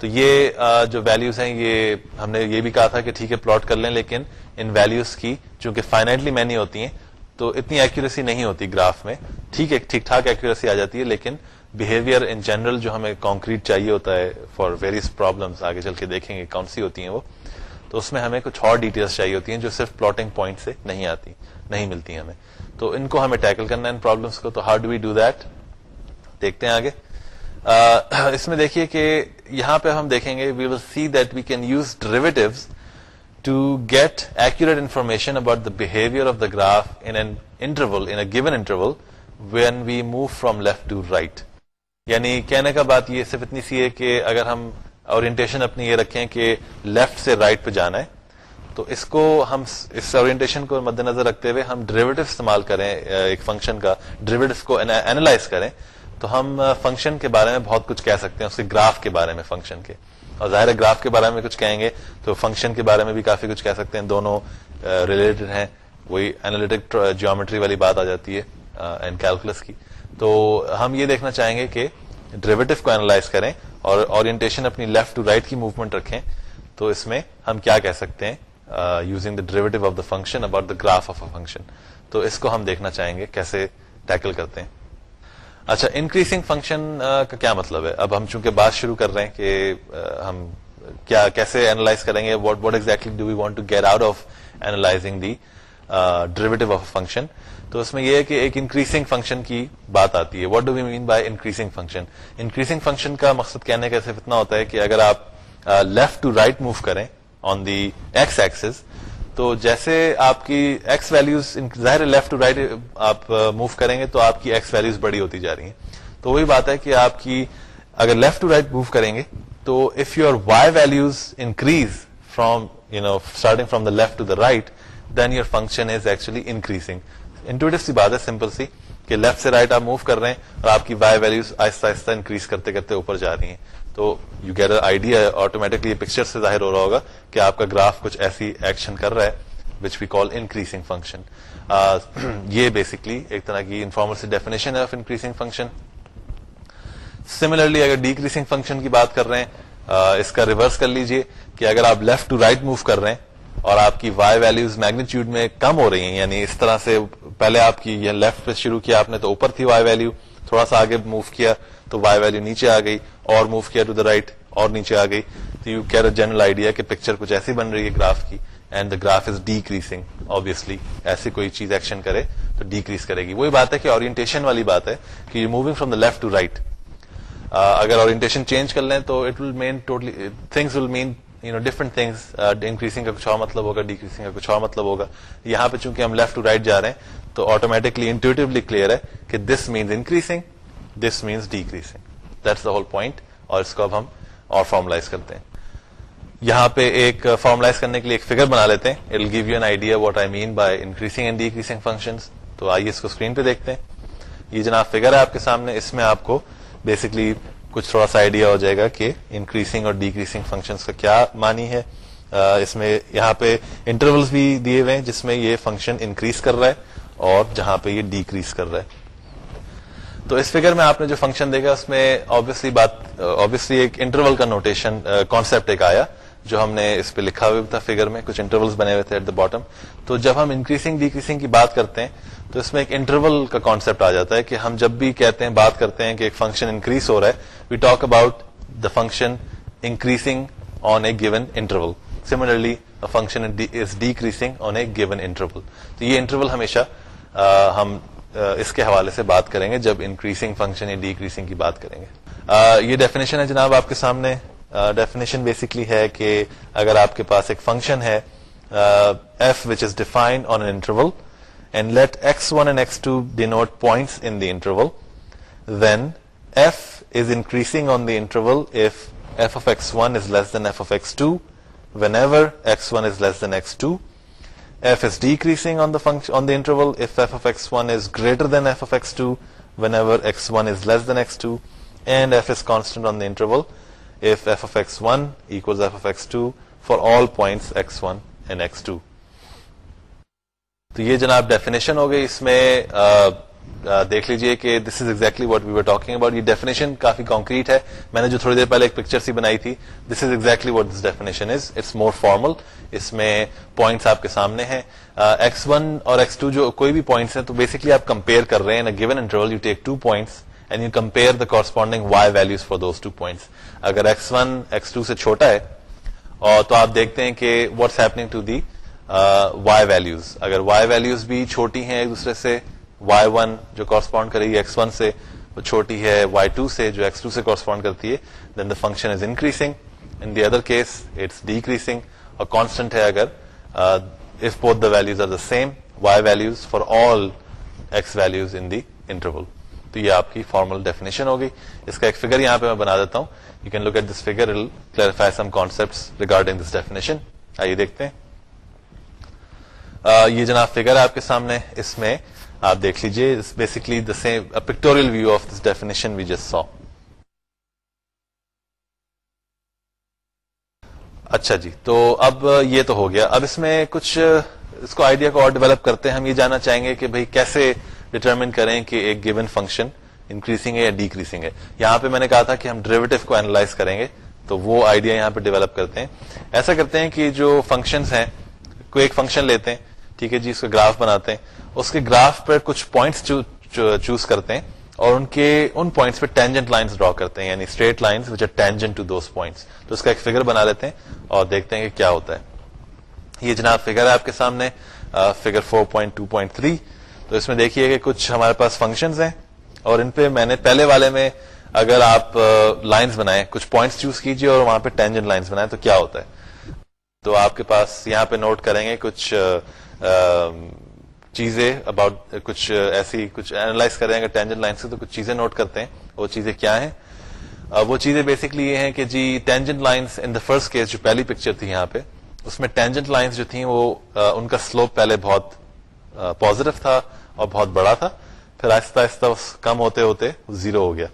A: تو یہ جو ویلوز ہیں، یہ ہم نے یہ بھی کہا تھا کہ ٹھیک ہے پلاٹ کر لیں، لیکن ان ویلوز کی، چونکہ فائنائٹلی مینی ہوتی ہیں، تو اتنی ایکوریسی نہیں ہوتی گراف میں۔ ٹھیک ہے، ٹھیک ٹھاک ایکوریسی آ جاتی ہے، لیکن بہیویئر ان جنرل جو ہمیں کانکریٹ چاہیے ہوتا ہے فار ویریس پرابلمس آگے چل کے دیکھیں گے، کون سی ہوتی ہیں وہ۔ تو اس میں ہمیں کچھ اور ڈیٹیلس چاہیے ہوتی ہیں جو صرف پلاٹنگ پوائنٹ سے نہیں آتی، نہیں ملتی ہمیں۔ تو ان کو ہمیں ٹیکل کرنا ہے ان پرابلمس کو، تو how do we do that دیکھتے ہیں آگے۔ اس میں دیکھیے کہ یہاں پہ ہم دیکھیں گے we will see that we can use derivative to get accurate information about the behaviour of the graph interval in given interval when we move from left to right یعنی کہنے کا بات یہ صرف اتنی سی ہے کہ اگر ہم اورینٹیشن اپنی یہ رکھیں کہ لیفٹ سے رائٹ right پہ جانا ہے۔ تو اس کو ہم اس اورینٹیشن کو مد نظر رکھتے ہوئے ہم ڈریویٹو استعمال کریں ایک فنکشن کا ڈریویٹو کو اینالائز کریں۔ تو ہم فنکشن کے بارے میں بہت کچھ کہہ سکتے ہیں، اس کے گراف کے بارے میں فنکشن کے۔ اور ظاہر گراف کے بارے میں کچھ کہیں گے، تو فنکشن کے بارے میں بھی کافی کچھ کہہ سکتے ہیں۔ دونوں ریلیٹڈ ہیں۔ وہی اینالٹک جیومیٹری والی بات آ جاتی ہے کیلکولس کی۔ تو ہم یہ دیکھنا چاہیں گے کہ ڈریویٹو کو اینالائز کریں اور اورینٹیشن اپنی لیفٹ ٹو رائٹ کی موومنٹ رکھیں، تو اس میں ہم کیا کہہ سکتے ہیں using the derivative of the function about the graph of a function تو اس کو ہم دیکھنا چاہیں گے کیسے ٹیکل کرتے ہیں۔ اچھا انکریزنگ فنکشن کا کیا مطلب ہے؟ اب ہم چونکہ بات شروع کر رہے ہیں کہ ہم کیا، کیسے اینالائز کریں گے؟ What what exactly do we want to get out of analysing the derivative of function تو اس میں یہ ہے کہ ایک انکریزنگ فنکشن کی بات آتی ہے. What do we mean by increasing function increasing function کا مقصد کہنے کا صرف اتنا ہوتا ہے کہ اگر آپ لیفٹ ٹو رائٹ موو کریں آن دی ایکس ایکسز تو جیسے آپ کی ایکس ویلوز ظاہر لیفٹ ٹو رائٹ آپ موو کریں گے تو آپ کی ایکس ویلوز بڑی ہوتی جا رہی ہیں. تو وہی بات ہے کہ آپ کی اگر لیفٹ ٹو رائٹ موو کریں گے، تو if your y values increase from you know starting from the left to the right then your function is actually increasing intuitive سی بات ہے سمپل سی کہ لیفٹ سے رائٹ آپ موو کر رہے ہیں اور آپ کی وائی ویلوز آہستہ آہستہ انکریز کرتے کرتے اوپر جا رہی ہیں تو you get idea automatically picture سے ظاہر ہو رہا ہوگا کہ آپ کا گراف کچھ ایسی ایکشن کر رہا ہے which we call increasing function یہ بیسکلی ایک طرح کی انفارمل سی ڈیفینیشن ہے آف انکریزنگ فنکشن سملرلی اگر ڈیکریزنگ فنکشن کی بات کر رہے ہیں اس کا ریورس کر لیجیے کہ اگر آپ لیفٹ ٹو رائٹ موو کر رہے ہیں اور آپ کی وائی ویلوز میگنیچیوڈ میں کم ہو رہی ہیں یعنی اس طرح سے پہلے آپ کی یہ لیفٹ پہ شروع کیا آپ نے تو اوپر تھی وائی ویلو تھوڑا سا آگے موو کیا تو وائی ویلو نیچے آ گئی، اور موو کیا ٹو دا رائٹ اور نیچے آ گئی۔ تو یو کیئر جنرل آئیڈیا کہ پکچر کچھ ایسی بن رہی ہے گراف کی and the graph is decreasing obviously ایسی کوئی چیز ایکشن کرے تو ڈیکریز کرے گی۔ وہی بات ہے کہ اورینٹیشن والی بات ہے کہ you moving from the left to right اگر اورینٹیشن چینج کر لیں تو it will mean totally things will mean you know different things increasing کا کچھ اور مطلب ہوگا ڈیکریزنگ کا کچھ اور مطلب ہوگا یہاں پہ چونکہ ہم لیفٹ ٹو رائٹ جا رہے ہیں تو آٹومیٹکلی انٹویٹولی کلیئر ہے کہ this means increasing this means decreasing that's the whole point اور اس کو اب ہم اور فارملائز کرتے ہیں یہاں پہ ایک فارملائز کرنے کے لیے ایک فگر بنا لیتے ہیں it give you an idea what I mean by increasing and decreasing function تو آئیے اس کو اسکرین پہ دیکھتے ہیں یہ جناب فگر ہے آپ کے سامنے اس میں آپ کو بیسکلی کچھ تھوڑا سا آئیڈیا ہو جائے گا کہ انکریزنگ اور ڈیکریزنگ فنکشن کا کیا مانی ہے۔ اس میں یہاں پہ انٹرولس بھی دیے ہوئے ہیں جس میں یہ فنکشن انکریز کر رہا ہے اور جہاں پہ یہ ڈیکریز کر رہا ہے۔ تو اس فگر میں آپ نے جو فنکشن دیکھا، اس میں آبیسلی بات آبیسلی ایک انٹرول کا نوٹیشن کانسپٹ ایک آیا۔ جو ہم نے اس پہ لکھا ہوا تھا فگر میں، کچھ انٹرولس بنے ہوئے تھے ایٹ دا باٹم تو جب ہم انکریزنگ ڈیکریزنگ کی بات کرتے ہیں، تو اس میں ایک انٹرول کا کانسپٹ آ جاتا ہے کہ ہم جب بھی کہتے ہیں، بات کرتے ہیں کہ ایک فنکشن انکریز ہو رہا ہے we talk about the function increasing on a given interval similarly function is decreasing on a given interval تو یہ انٹرول ہمیشہ ہم اس کے حوالے سے بات کریں گے جب انکریزنگ فنکشن یا ڈیکریزنگ کی بات کریں گے۔ یہ ڈیفینیشن ہے جناب آپ کے سامنے۔ ڈیفینیشن بیسکلی ہے کہ اگر آپ کے پاس ایک فنکشن ہے f which is defined on interval and let x one and x two denote points in the interval then f is increasing on the interval f f of x one is less than f of x two whenever x one is less than x two f is decreasing on the function on the interval if f of x1 is greater than f of x2 whenever x1 is less than x2 and f is constant on the interval if f of x1 equals f of x2 for all points x1 and x2 تو یہ جناب definition ہو گئی اس میں دیکھ لیجیے کہ this is exactly what we were talking about یہ definition کافی کانکریٹ ہے۔ میں نے جو تھوڑی دیر پہلے ایک پکچر سی بنائی تھی۔ This is exactly what this definition is it's more formal اس میں پوائنٹس آپ کے سامنے ہیں۔ ایکس ون اور ایکس ٹو جو کوئی بھی پوائنٹس ہیں، تو بیسکلی آپ کمپیئر کر رہے ہیں۔ Given interval you take two points and you compare the corresponding y values for those two points اگر ایکس ون، ایکس ٹو سے چھوٹا ہے، اور تو آپ دیکھتے ہیں کہ what's happening to the y values اگر وائی ویلوز بھی چھوٹی ہیں ایک دوسرے سے وائی ون جو کورسپونڈ کرے گی ایکس ون سے، وہ چھوٹی ہے وائی ٹو سے جو ایکس ٹو سے کورسپونڈ کرتی ہے then the function is increasing in the other case it's decreasing اور کانسٹنٹ ہے اگر if both the values are the same y values for all x values in the interval تو یہ آپ کی فارمل ڈیفینیشن ہوگی۔ اس کا ایک فگر یہاں پہ میں بنا دیتا ہوں۔ You can look at this figure clarify some concept regarding this definition آئیے دیکھتے ہیں۔ یہ جناب فگر آپ کے سامنے۔ اس میں آپ دیکھ لیجیے basically the same pictorial view of this definition we جس سو اچھا جی تو اب یہ تو ہو گیا۔ اب اس میں کچھ اس کو آئیڈیا کو اور ڈیولپ کرتے ہیں۔ ہم یہ جاننا چاہیں گے کہ بھائی کیسے ڈیٹرمن کریں کہ ایک گیون فنکشن انکریزنگ ہے یا ڈیکریزنگ ہے۔ یہاں پہ میں نے کہا تھا کہ ہم ڈریویٹو کو اینالائز کریں گے، تو وہ آئیڈیا یہاں پہ ڈیولپ کرتے ہیں۔ ایسا کرتے ہیں کہ جو فنکشنز ہیں، کوئی ایک فنکشن لیتے ہیں، ٹھیک ہے جی اس کا گراف بناتے ہیں۔ اس کے گراف پر کچھ پوائنٹس چوز کرتے ہیں اور ان کے، ان پوائنٹس پہ ٹینجنٹ لائنس ڈرا کرتے ہیں یعنی straight lines which are tangent to those points تو اس کا ایک فگر بنا لیتے ہیں اور دیکھتے ہیں کہ کیا ہوتا ہے۔ یہ جناب فگر ہے آپ کے سامنے فگر 4.2.3 تو اس میں دیکھیے کہ کچھ ہمارے پاس فنکشنز ہیں اور ان پہ میں نے پہلے والے میں اگر آپ لائنس بنائیں، کچھ پوائنٹس چوز کیجیے اور وہاں پہ ٹینجنٹ لائنس بنائیں تو کیا ہوتا ہے؟ تو آپ کے پاس یہاں پہ نوٹ کریں گے کچھ چیزیں اباؤٹ کچھ ایسی، کچھ اینالائز کریں اگر ٹینجن لائن سے تو کچھ چیزیں نوٹ کرتے ہیں وہ چیزیں کیا ہیں؟ وہ چیزیں بیسکلی یہ ہیں کہ جی tangent lines in the first case جو پہلی پکچر تھی یہاں پہ اس میں ٹینجنٹ لائنس جو تھیں وہ ان کا سلوپ پہلے بہت پازیٹو تھا اور بہت بڑا تھا۔ پھر آہستہ آہستہ کم ہوتے ہوتے زیرو ہو گیا۔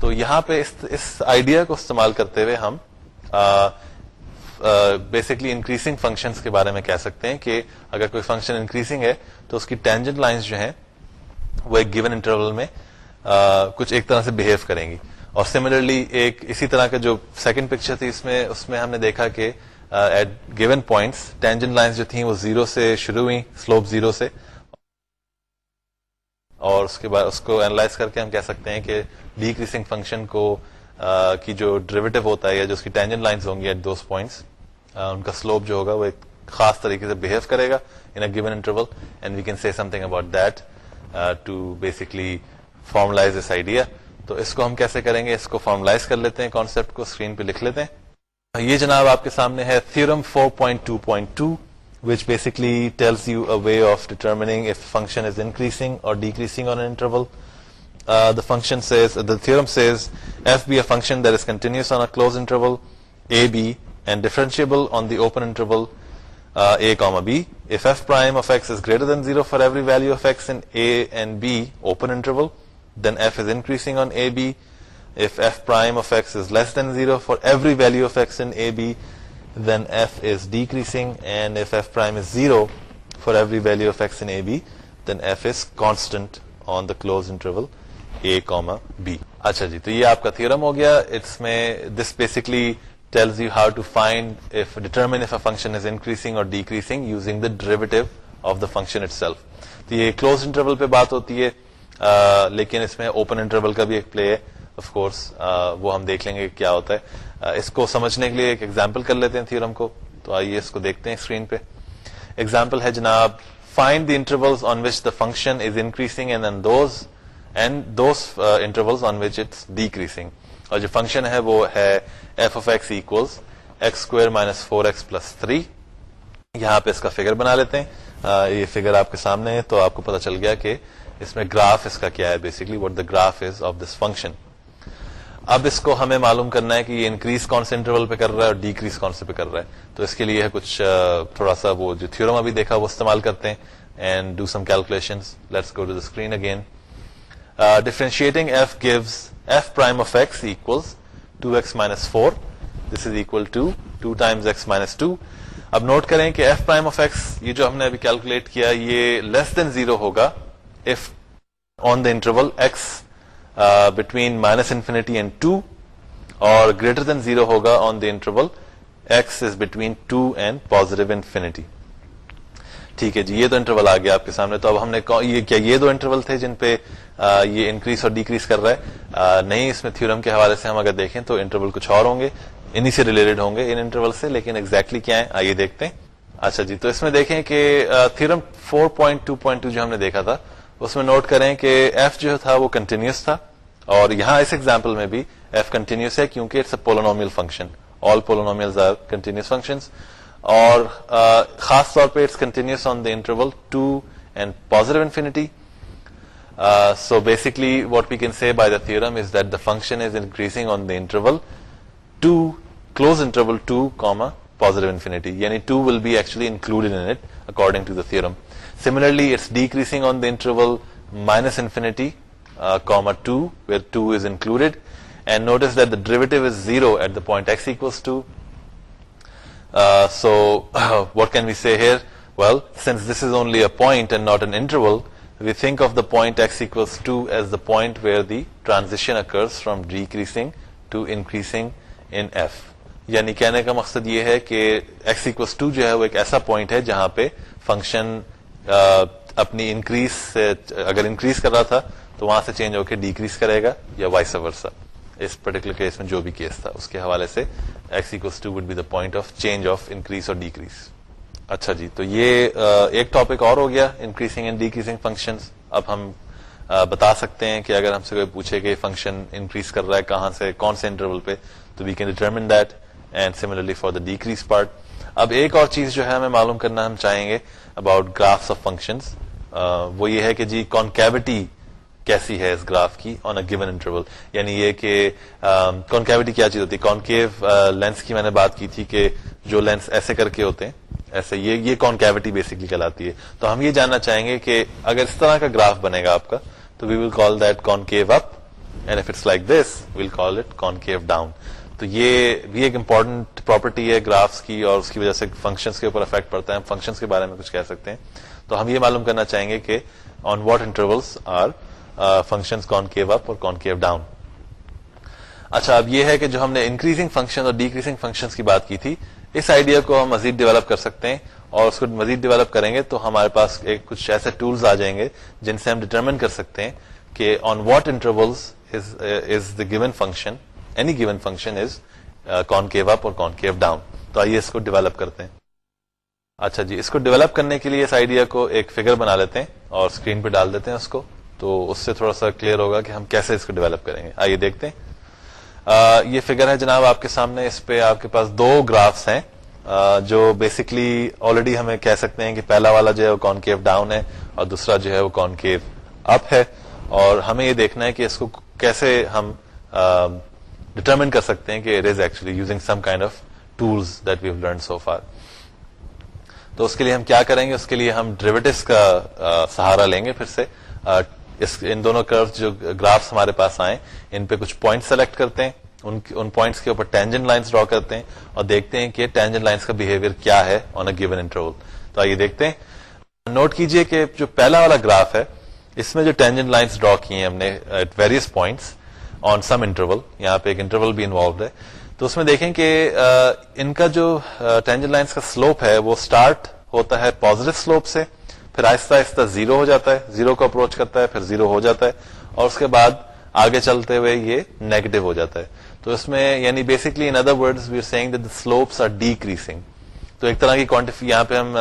A: تو یہاں پہ اس آئیڈیا کو استعمال کرتے ہوئے ہم بیسکلی انکریزنگ فنکشن کے بارے میں کہہ سکتے ہیں کہ اگر کوئی فنکشن انکریزنگ ہے تو اس کی ٹینجنٹ لائنس جو ہیں، وہ ایک گیون انٹرول میں کچھ ایک طرح سے بہیو کریں گی۔ اور سملرلی ایک اسی طرح کا جو سیکنڈ پکچر تھی، اس میں اس میں ہم نے دیکھا کہ at given points tangent lines جو تھیں وہ زیرو سے شروع ہوئی سلوپ زیرو سے. اور اس کے بعد اس کو اینالائز کر کے ہم کہہ سکتے ہیں کہ ڈیکریزنگ فنکشن کو uh, کی جو ڈریویٹو ہوتا ہے یا جو اس کی ٹینجن لائنس ہوں گی ایٹ دوز پوائنٹس ان کا سلوپ جو ہوگا وہ ایک خاص طریقے سے بہیو کرے گا in a given interval and we can see something about that to basically formalise this idea تو اس کو ہم کیسے کریں گے؟ اس کو فارملائز کر لیتے ہیں کانسپٹ کو اسکرین پہ لکھ لیتے ہیں. یہ جناب آپ کے سامنے ہے theorem 4.2.2 which basically tells you a way of determining if function is increasing or decreasing on an interval. Uh, the function says, the theorem says, f be a function that is continuous on a closed interval, a b and differentiable on the open interval uh, a comma b. If f prime of x is greater than 0 for every value of x in a and b open interval, then f is increasing on a b. if f prime of x is less than 0 for every value of x in AB, then f is decreasing, and if f prime is 0 for every value of x in AB, then f is constant on the closed interval a b. اچھا جی تو یہ آپ کا theorem ہو گیا it's میں this basically tells you how to find if determine if a function is increasing اور decreasing using the derivative of the function itself تو یہ کلوز انٹرول پہ بات ہوتی ہے لیکن اس میں اوپن انٹرول کا بھی ایک پلے ہے آف کورس وہ ہم دیکھ لیں گے کیا ہوتا ہے۔ اس کو سمجھنے کے لیے ایک ایگزامپل کر لیتے ہیں تھیورم کو۔ تو آئیے اس کو دیکھتے ہیں اسکرین پہ۔ ایگزامپل ہے جناب find the intervals on which the function is increasing and those and those intervals on which it's decreasing اور جو فنکشن ہے وہ ہے f of x equals x square minus four x plus three یہاں پہ اس کا فگر بنا لیتے ہیں۔ یہ فگر آپ کے سامنے ہے تو آپ کو پتا چل گیا کہ اس میں گراف اس کا کیا ہے basically what the graph is of this function اب اس کو ہمیں معلوم کرنا ہے کہ یہ انکریز کون سے انٹرول پہ کر رہا ہے اور ڈیکریز کون سے پہ کر رہا ہے۔ تو اس کے لیے کچھ تھوڑا سا وہ جو تھورم ابھی دیکھا وہ استعمال کرتے ہیں۔ And do some calculation let's go to the screen again differentiating f gives f prime of x equals two x minus four this is equal to two times x minus two اب note کریں کہ f prime of x یہ جو ہم نے ابھی calculate کیا، یہ لیس دین زیرو ہوگا if on the interval x between minus infinity and two اور گریٹر دین زیرو ہوگا on the interval x is between two and positive infinity ٹھیک ہے جی یہ تو انٹرول آ گیا آپ کے سامنے، تو اب ہم نے کیا یہ دو انٹرول تھے جن پہ یہ انکریز اور ڈیکریز کر رہا ہے؟ نہیں، اس میں تھیورم کے حوالے سے ہم اگر دیکھیں تو انٹرول کچھ اور ہوں گے، انہی سے ریلیٹڈ ہوں گے ان انٹرول سے، لیکن ایگزیکٹلی کیا ہے آئیے دیکھتے ہیں۔ اچھا جی تو اس میں دیکھیں کہ تھیورم 4.2.2 جو ہم نے دیکھا تھا اس میں نوٹ کریں کہ ایف جو تھا وہ کنٹینیوس تھا اور یہاں اس ایگزامپل میں بھی ایف کنٹینیوس ہے کیونکہ it's a polynomial function all polynomial are continuous function اور خاص طور پہ it's continuous on the interval two and positive infinity so basically what we can see by the theorem is that the function is increasing on the interval two closed interval two comma positive infinity یعنی two will be actually included in it according to the theorem similarly it's decreasing on the interval minus infinity comma two where two is included and notice that the derivative is zero at the point x equals two so what can we see here well since this is only a point and not an interval we think of the point x equals two as the point where the transition occurs from decreasing to increasing in f یعنی کہنے کا مقصد یہ ہے کہ x اکوس to جو ہے وہ ایک ایسا پوائنٹ ہے جہاں پہ فنکشن اپنی انکریز سے، اگر انکریز کر رہا تھا، تو وہاں سے چینج ہو کے ڈیکریز کرے گا یا وائس ورسا اس پرٹیکولر کیس میں جو بھی کیس تھا، اس کے حوالے سے x two would be the point of change of increase اور ڈیکریز اچھا جی تو یہ ایک ٹاپک اور ہو گیا انکریزنگ اینڈ ڈیکریزنگ فنکشن اب ہم بتا سکتے ہیں کہ اگر ہم سے کوئی پوچھے کہ فنکشن انکریز کر رہا ہے کہاں سے، کون سے انٹرول پہ، تو we can determine that and similarly for the decrease part اب ایک اور چیز جو ہے ہمیں معلوم کرنا ہم چاہیں گے اباؤٹ گرافس آف فنکشن وہ یہ ہے کہ جی کانکیوٹی کیسی ہے اس گراف کی آن اے گیون انٹرول یعنی یہ کہ کانکیوٹی کیا چیز ہوتی ہے؟ کانکیو لینس کی میں نے بات کی تھی کہ جو لینس ایسے کر کے ہوتے ہیں، ایسے یہ یہ کانکیوٹی بیسکلی کہلاتی ہے۔ تو ہم یہ جاننا چاہیں گے کہ اگر اس طرح کا گراف بنے گا آپ کا، تو we will call that concave up and if it's like this we'll call it concave down تو یہ بھی ایک امپورٹنٹ پراپرٹی ہے گرافس کی اور اس کی وجہ سے فنکشنس کے اوپر افیکٹ پڑتا ہے۔ فنکشنس کے بارے میں کچھ کہہ سکتے ہیں۔ تو ہم یہ معلوم کرنا چاہیں گے کہ on what intervals are function concave up اور کانکیو ڈاؤن اچھا اب یہ ہے کہ جو ہم نے انکریزنگ فنکشن اور ڈیکریزنگ فنکشن کی بات کی تھی، اس آئیڈیا کو ہم مزید ڈیولپ کر سکتے ہیں اور اس کو مزید ڈیولپ کریں گے تو ہمارے پاس ایک کچھ ایسے ٹولس آ جائیں گے جن سے ہم ڈیٹرمن کر سکتے ہیں کہ on what intervals is the given function any given function is concave up اور کانکیو ڈاؤن تو آئیے اس کو ڈیولپ کرتے ہیں۔ اچھا جی اس کو ڈیولپ کرنے کے لیے اس آئیڈیا کو ایک فگر بنا لیتے ہیں اور اسکرین پہ ڈال دیتے ہیں اس کو۔ تو اس سے تھوڑا سا کلیئر ہوگا کہ ہم کیسے اس کو ڈیولپ کریں گے۔ آئیے دیکھتے ہیں۔ آ, یہ فگر ہے جناب آپ کے سامنے۔ اس پہ آپ کے پاس دو گرافس ہیں۔ آ, جو بیسکلی آلریڈی ہمیں کہہ سکتے ہیں کہ پہلا والا جو ہے وہ کانکیو ڈاؤن ہے اور دوسرا جو ہے وہ کانکیو اپ ہے۔ اور ہمیں یہ دیکھنا ہے کہ اس کو کیسے ہم ڈٹرمن کر سکتے ہیں کہ it is actually using some kind of tools that we've learn so far تو اس کے لیے ہم کیا کریں گے؟ اس کے لیے ہم ڈریویٹس کا آ, سہارا لیں گے پھر سے۔ آ, اس ان دونوں کرو جو گرافس ہمارے پاس آئے ان پہ کچھ پوائنٹ سلیکٹ کرتے ہیں۔ ان ان پوائنٹس کے اوپر ٹینجن لائنس ڈرا کرتے ہیں اور دیکھتے ہیں کہ ٹینجن لائنس کا بہیویئر کیا ہے آن اے گیون انٹرول تو آئیے دیکھتے ہیں۔ نوٹ کیجیے کہ جو پہلا والا گراف ہے اس میں جو ٹینجن لائنس ڈرا کی ہیں ہم نے at various points on some interval یہاں پہ ایک انٹرول بھی انوالوڈ ہے، تو اس میں دیکھیں کہ ان کا جو ٹینجن لائنس کا سلوپ ہے، وہ سٹارٹ ہوتا ہے پوزیٹو سلوپ سے، پھر آہستہ آہستہ زیرو ہو جاتا ہے زیرو کو اپروچ کرتا ہے، پھر زیرو ہو جاتا ہے، اور اس کے بعد آگے چلتے ہوئے یہ نیگیٹو ہو جاتا ہے۔ تو اس میں یعنی basically in other word we are seeing the slopes are decreasing تو ایک طرح کی کوانٹیفی یہاں پہ ہم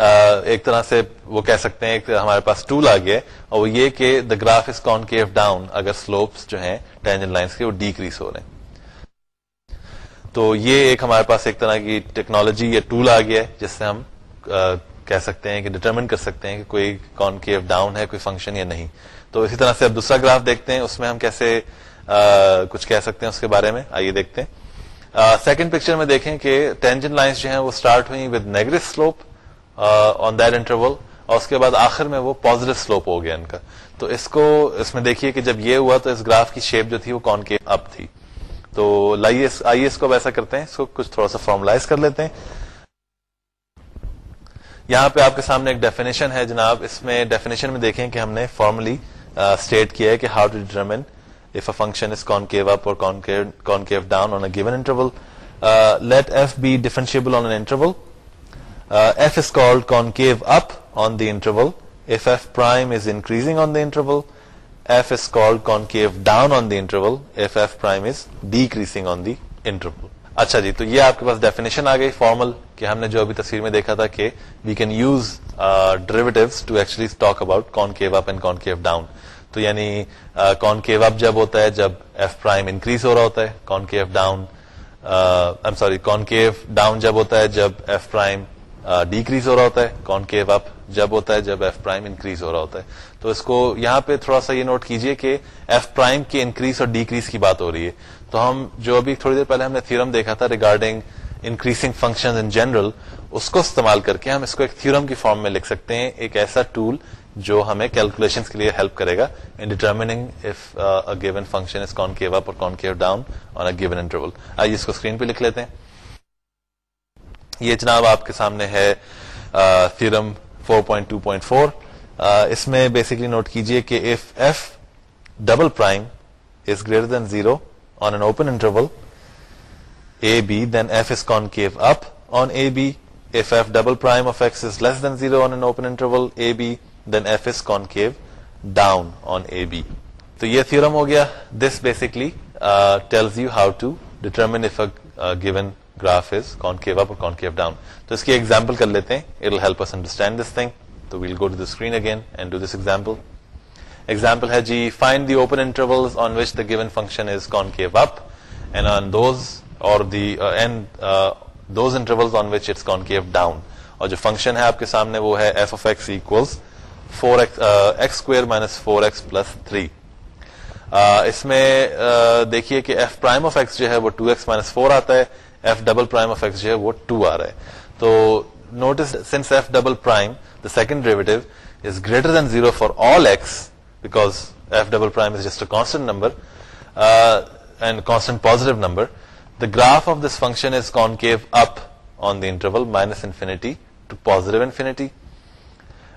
A: ایک طرح سے وہ کہہ سکتے ہیں ہمارے پاس ٹول آ گیا اور وہ یہ کہ the graph is concave down اگر سلوپس جو ہیں ٹینجن لائنس کے وہ ڈیکریز ہو رہے ہیں۔ تو یہ ایک ہمارے پاس ایک طرح کی ٹیکنالوجی یا ٹول آ گیا ہے، جس سے ہم کہہ سکتے ہیں کہ ڈٹرمن کر سکتے ہیں کہ کوئی کون کانکیو ڈاؤن ہے، کوئی فنکشن یا نہیں۔ تو اسی طرح سے اب دوسرا گراف دیکھتے ہیں، اس میں ہم کیسے کچھ کہہ سکتے ہیں اس کے بارے میں۔ آئیے دیکھتے ہیں۔ سیکنڈ پکچر میں دیکھیں کہ ٹینجن لائنس جو ہیں، وہ اسٹارٹ ہوئی with negative slope on that interval اور اس کے بعد آخر میں وہ پوزیٹو سلوپ ہو گیا ان کا۔ تو اس کو، اس میں دیکھیے کہ جب یہ ہوا تو اس گراف کی شیپ جو تھی وہ کون کے اپ تھی۔ تو لائیے آئیے اس کو ایسا کرتے ہیں، اس کو کچھ تھوڑا سا فارملائز کر لیتے ہیں۔ یہاں پہ آپ کے سامنے ایک ڈیفینیشن ہے جناب۔ اس میں ڈیفینیشن میں دیکھیں کہ ہم نے فارملی اسٹیٹ کیا ہے کہ how to determine if a function is concave up or concave down on a given interval let f be differentiable on an interval f is called concave up on the interval if f prime is increasing on the interval f is called concave down on the interval if f prime is decreasing on the interval اچھا جی تو یہ آپ کے پاس definition آ گئی formal کہ ہم نے جو ابھی تصویر میں دیکھا تھا کہ we can use derivative to actually talk about concave up and concave down تو یعنی کون کیو اپ جب ہوتا ہے، جب ایف پرائم انکریز ہو رہا ہوتا ہے concave down sorry concave down جب ہوتا ہے، جب ایف پرائم ڈیکریز ہو رہا ہوتا ہے، کون کیو اپ جب ہوتا ہے، جب ایف پرائم انکریز ہو رہا ہوتا ہے۔ تو اس کو یہاں پہ تھوڑا سا یہ نوٹ کیجیے کہ ایف پرائم کی انکریز اور ڈیکریز کی بات ہو رہی ہے۔ تو ہم جو ابھی تھوڑی دیر پہلے ہم نے تھیورم دیکھا تھا regarding increasing function in general اس کو استعمال کر کے ہم اس کو ایک تھیورم کی فارم میں لکھ سکتے ہیں۔ ایک ایسا ٹول جو ہمیں کیلکولیشن کے لیے ہیلپ کرے گا in determining if given function is concave up or concave down on a given interval آئیے اس کو اسکرین پہ لکھ لیتے ہیں۔ یہ جناب آپ کے سامنے ہے تھرم 4.2.4 اس میں بیسکلی نوٹ کیجیے کہ if f double prime is greater than zero on an open interval a b then f is concave up on a b if f double prime of x is less than zero on an open interval a b then f is concave down on a be تو یہ theorem ہو گیا۔ This basically tells you how to determine if given graph is concave up اور concave down تو اس کی example کر لیتے ہیں. It will help us understand this thing تو we'll go to the screen again and do this example example ہے جی find the open interval on which the given function is concave up and on those or the and those interval on which it's concave down اور جو function ہے آپ کے سامنے وہ ہے f of x equals four x square minus four x plus three اس میں دیکھیے کہ ایف پرائم آف ایکس جو ہے وہ ٹو ایکس مائنس فور آتا ہے. F double prime of x جو ہے وہ ٹو آ رہا ہے۔ تو notice since f double prime the second derivative is greater than zero for all x because f double prime is just a constant number and constant positive number the graph of this function is concave up on the interval minus infinity to positive infinity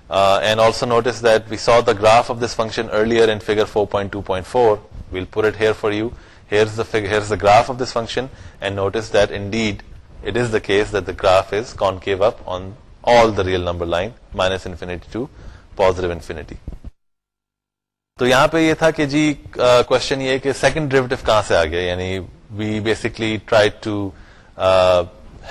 A: and also notice that we saw the graph of this function earlier in figure 4.2.4 we'll put it here for you here's the figure here's the graph of this function and notice that indeed it is the case that the graph is concave up on all the real number line minus infinity to positive infinity. تو یہاں پہ یہ تھا کہ جی question یہ کہ second derivative کہاں سے یعنی آ گیا یعنی we basically try to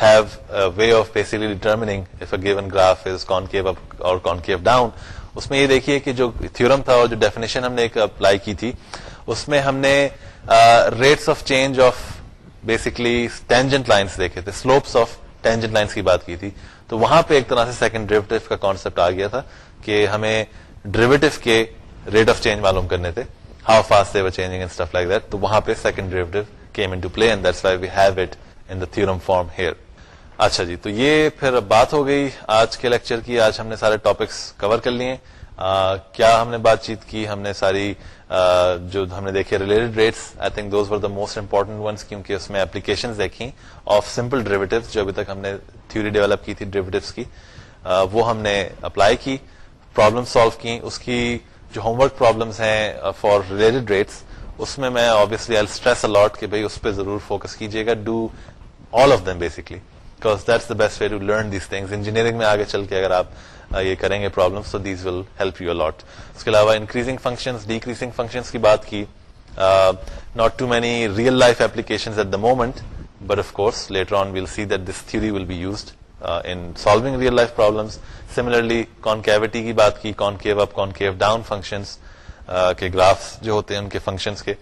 A: have way of basically determining if a given graph is concave up or concave down اس میں یہ دیکھیے کہ جو تھورم تھا اور جو ڈیفینیشن ہم نے ایک اپلائی کی تھی، اس میں ہم نے rates of change of basically tangent lines دیکھے تھے سلوپس آف ٹینجنٹ لائنس کی بات کی تھی۔ تو وہاں پہ ایک طرح سے سیکنڈ ڈریویٹو کا کانسپٹ آ گیا تھا کہ ہمیں ڈریویٹو کے ریٹ آف چینج معلوم کرنے تھے۔ How fast they're changing and stuff like that تو وہاں پہ second derivative came in to play and that's why we have it in the theorem form here اچھا جی تو یہ پھر بات ہو گئی آج کے لیکچر کی۔ آج ہم نے سارے ٹاپکس کور کر لیے۔ کیا ہم نے بات چیت کی؟ ہم نے ساری جو ہم نے دیکھے related rates I think those were the most important ones کیونکہ اس میں اپلیکیشن دیکھی آف سمپل ڈریویٹو جو ابھی تک ہم نے تھیوری ڈیولپ کی تھی ڈریویٹوس کی وہ ہم نے اپلائی کی پرابلم سالو کی، اس کی جو ہوم ورک پرابلمس ہیں فار ریلیٹڈ ریٹس اس میں میں آبیسلی آئی اسٹریس الاٹ کہ بھائی اس پہ ضرور فوکس کیجیے گا do all of them basically because that's the best way to learn these things engineering میں آگے چل کے اگر آپ یہ کریں گے پرابلم تو these will help you a lot اس کے علاوہ انکریزنگ فنکشن ڈیکریزنگ فنکشن کی بات کی. Not too many real life application at the moment but of course later on we'll see that this theory will be used in solving real life problem similarly concavity کی بات کی concave up concave down functions کے graphs جو ہوتے ہیں ان کے functions کے،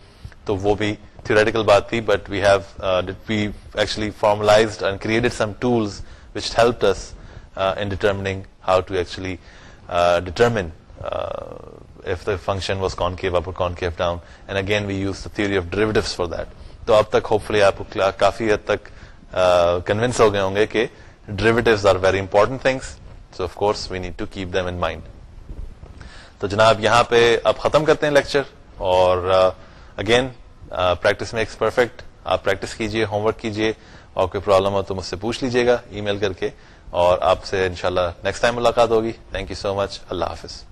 A: تو وہ بھی تھوریٹیکل بات تھی but we have we actually formalized and created some tools which help in determining how to actually uh, determine uh, if the function was concave up or concave down. And again we use the theory of derivatives for that. تو اب تک hope فلی آپ کافی حد تک uh, conveyance ہو گئے ہوں گے کہ derivatives are very important things so of course we need to keep them in mind تو جناب یہاں پہ اب ختم کرتے ہیں لیکچر اور اگین پریکٹس میکس پرفیکٹ آپ پریکٹس کیجیے ہوم ورک کیجیے. اور کوئی پرابلم ہو تو مجھ سے پوچھ لیجیے گا ای میل کر کے. اور آپ سے انشاءاللہ نیکسٹ ٹائم ملاقات ہوگی. تھینک یو سو مچ اللہ حافظ.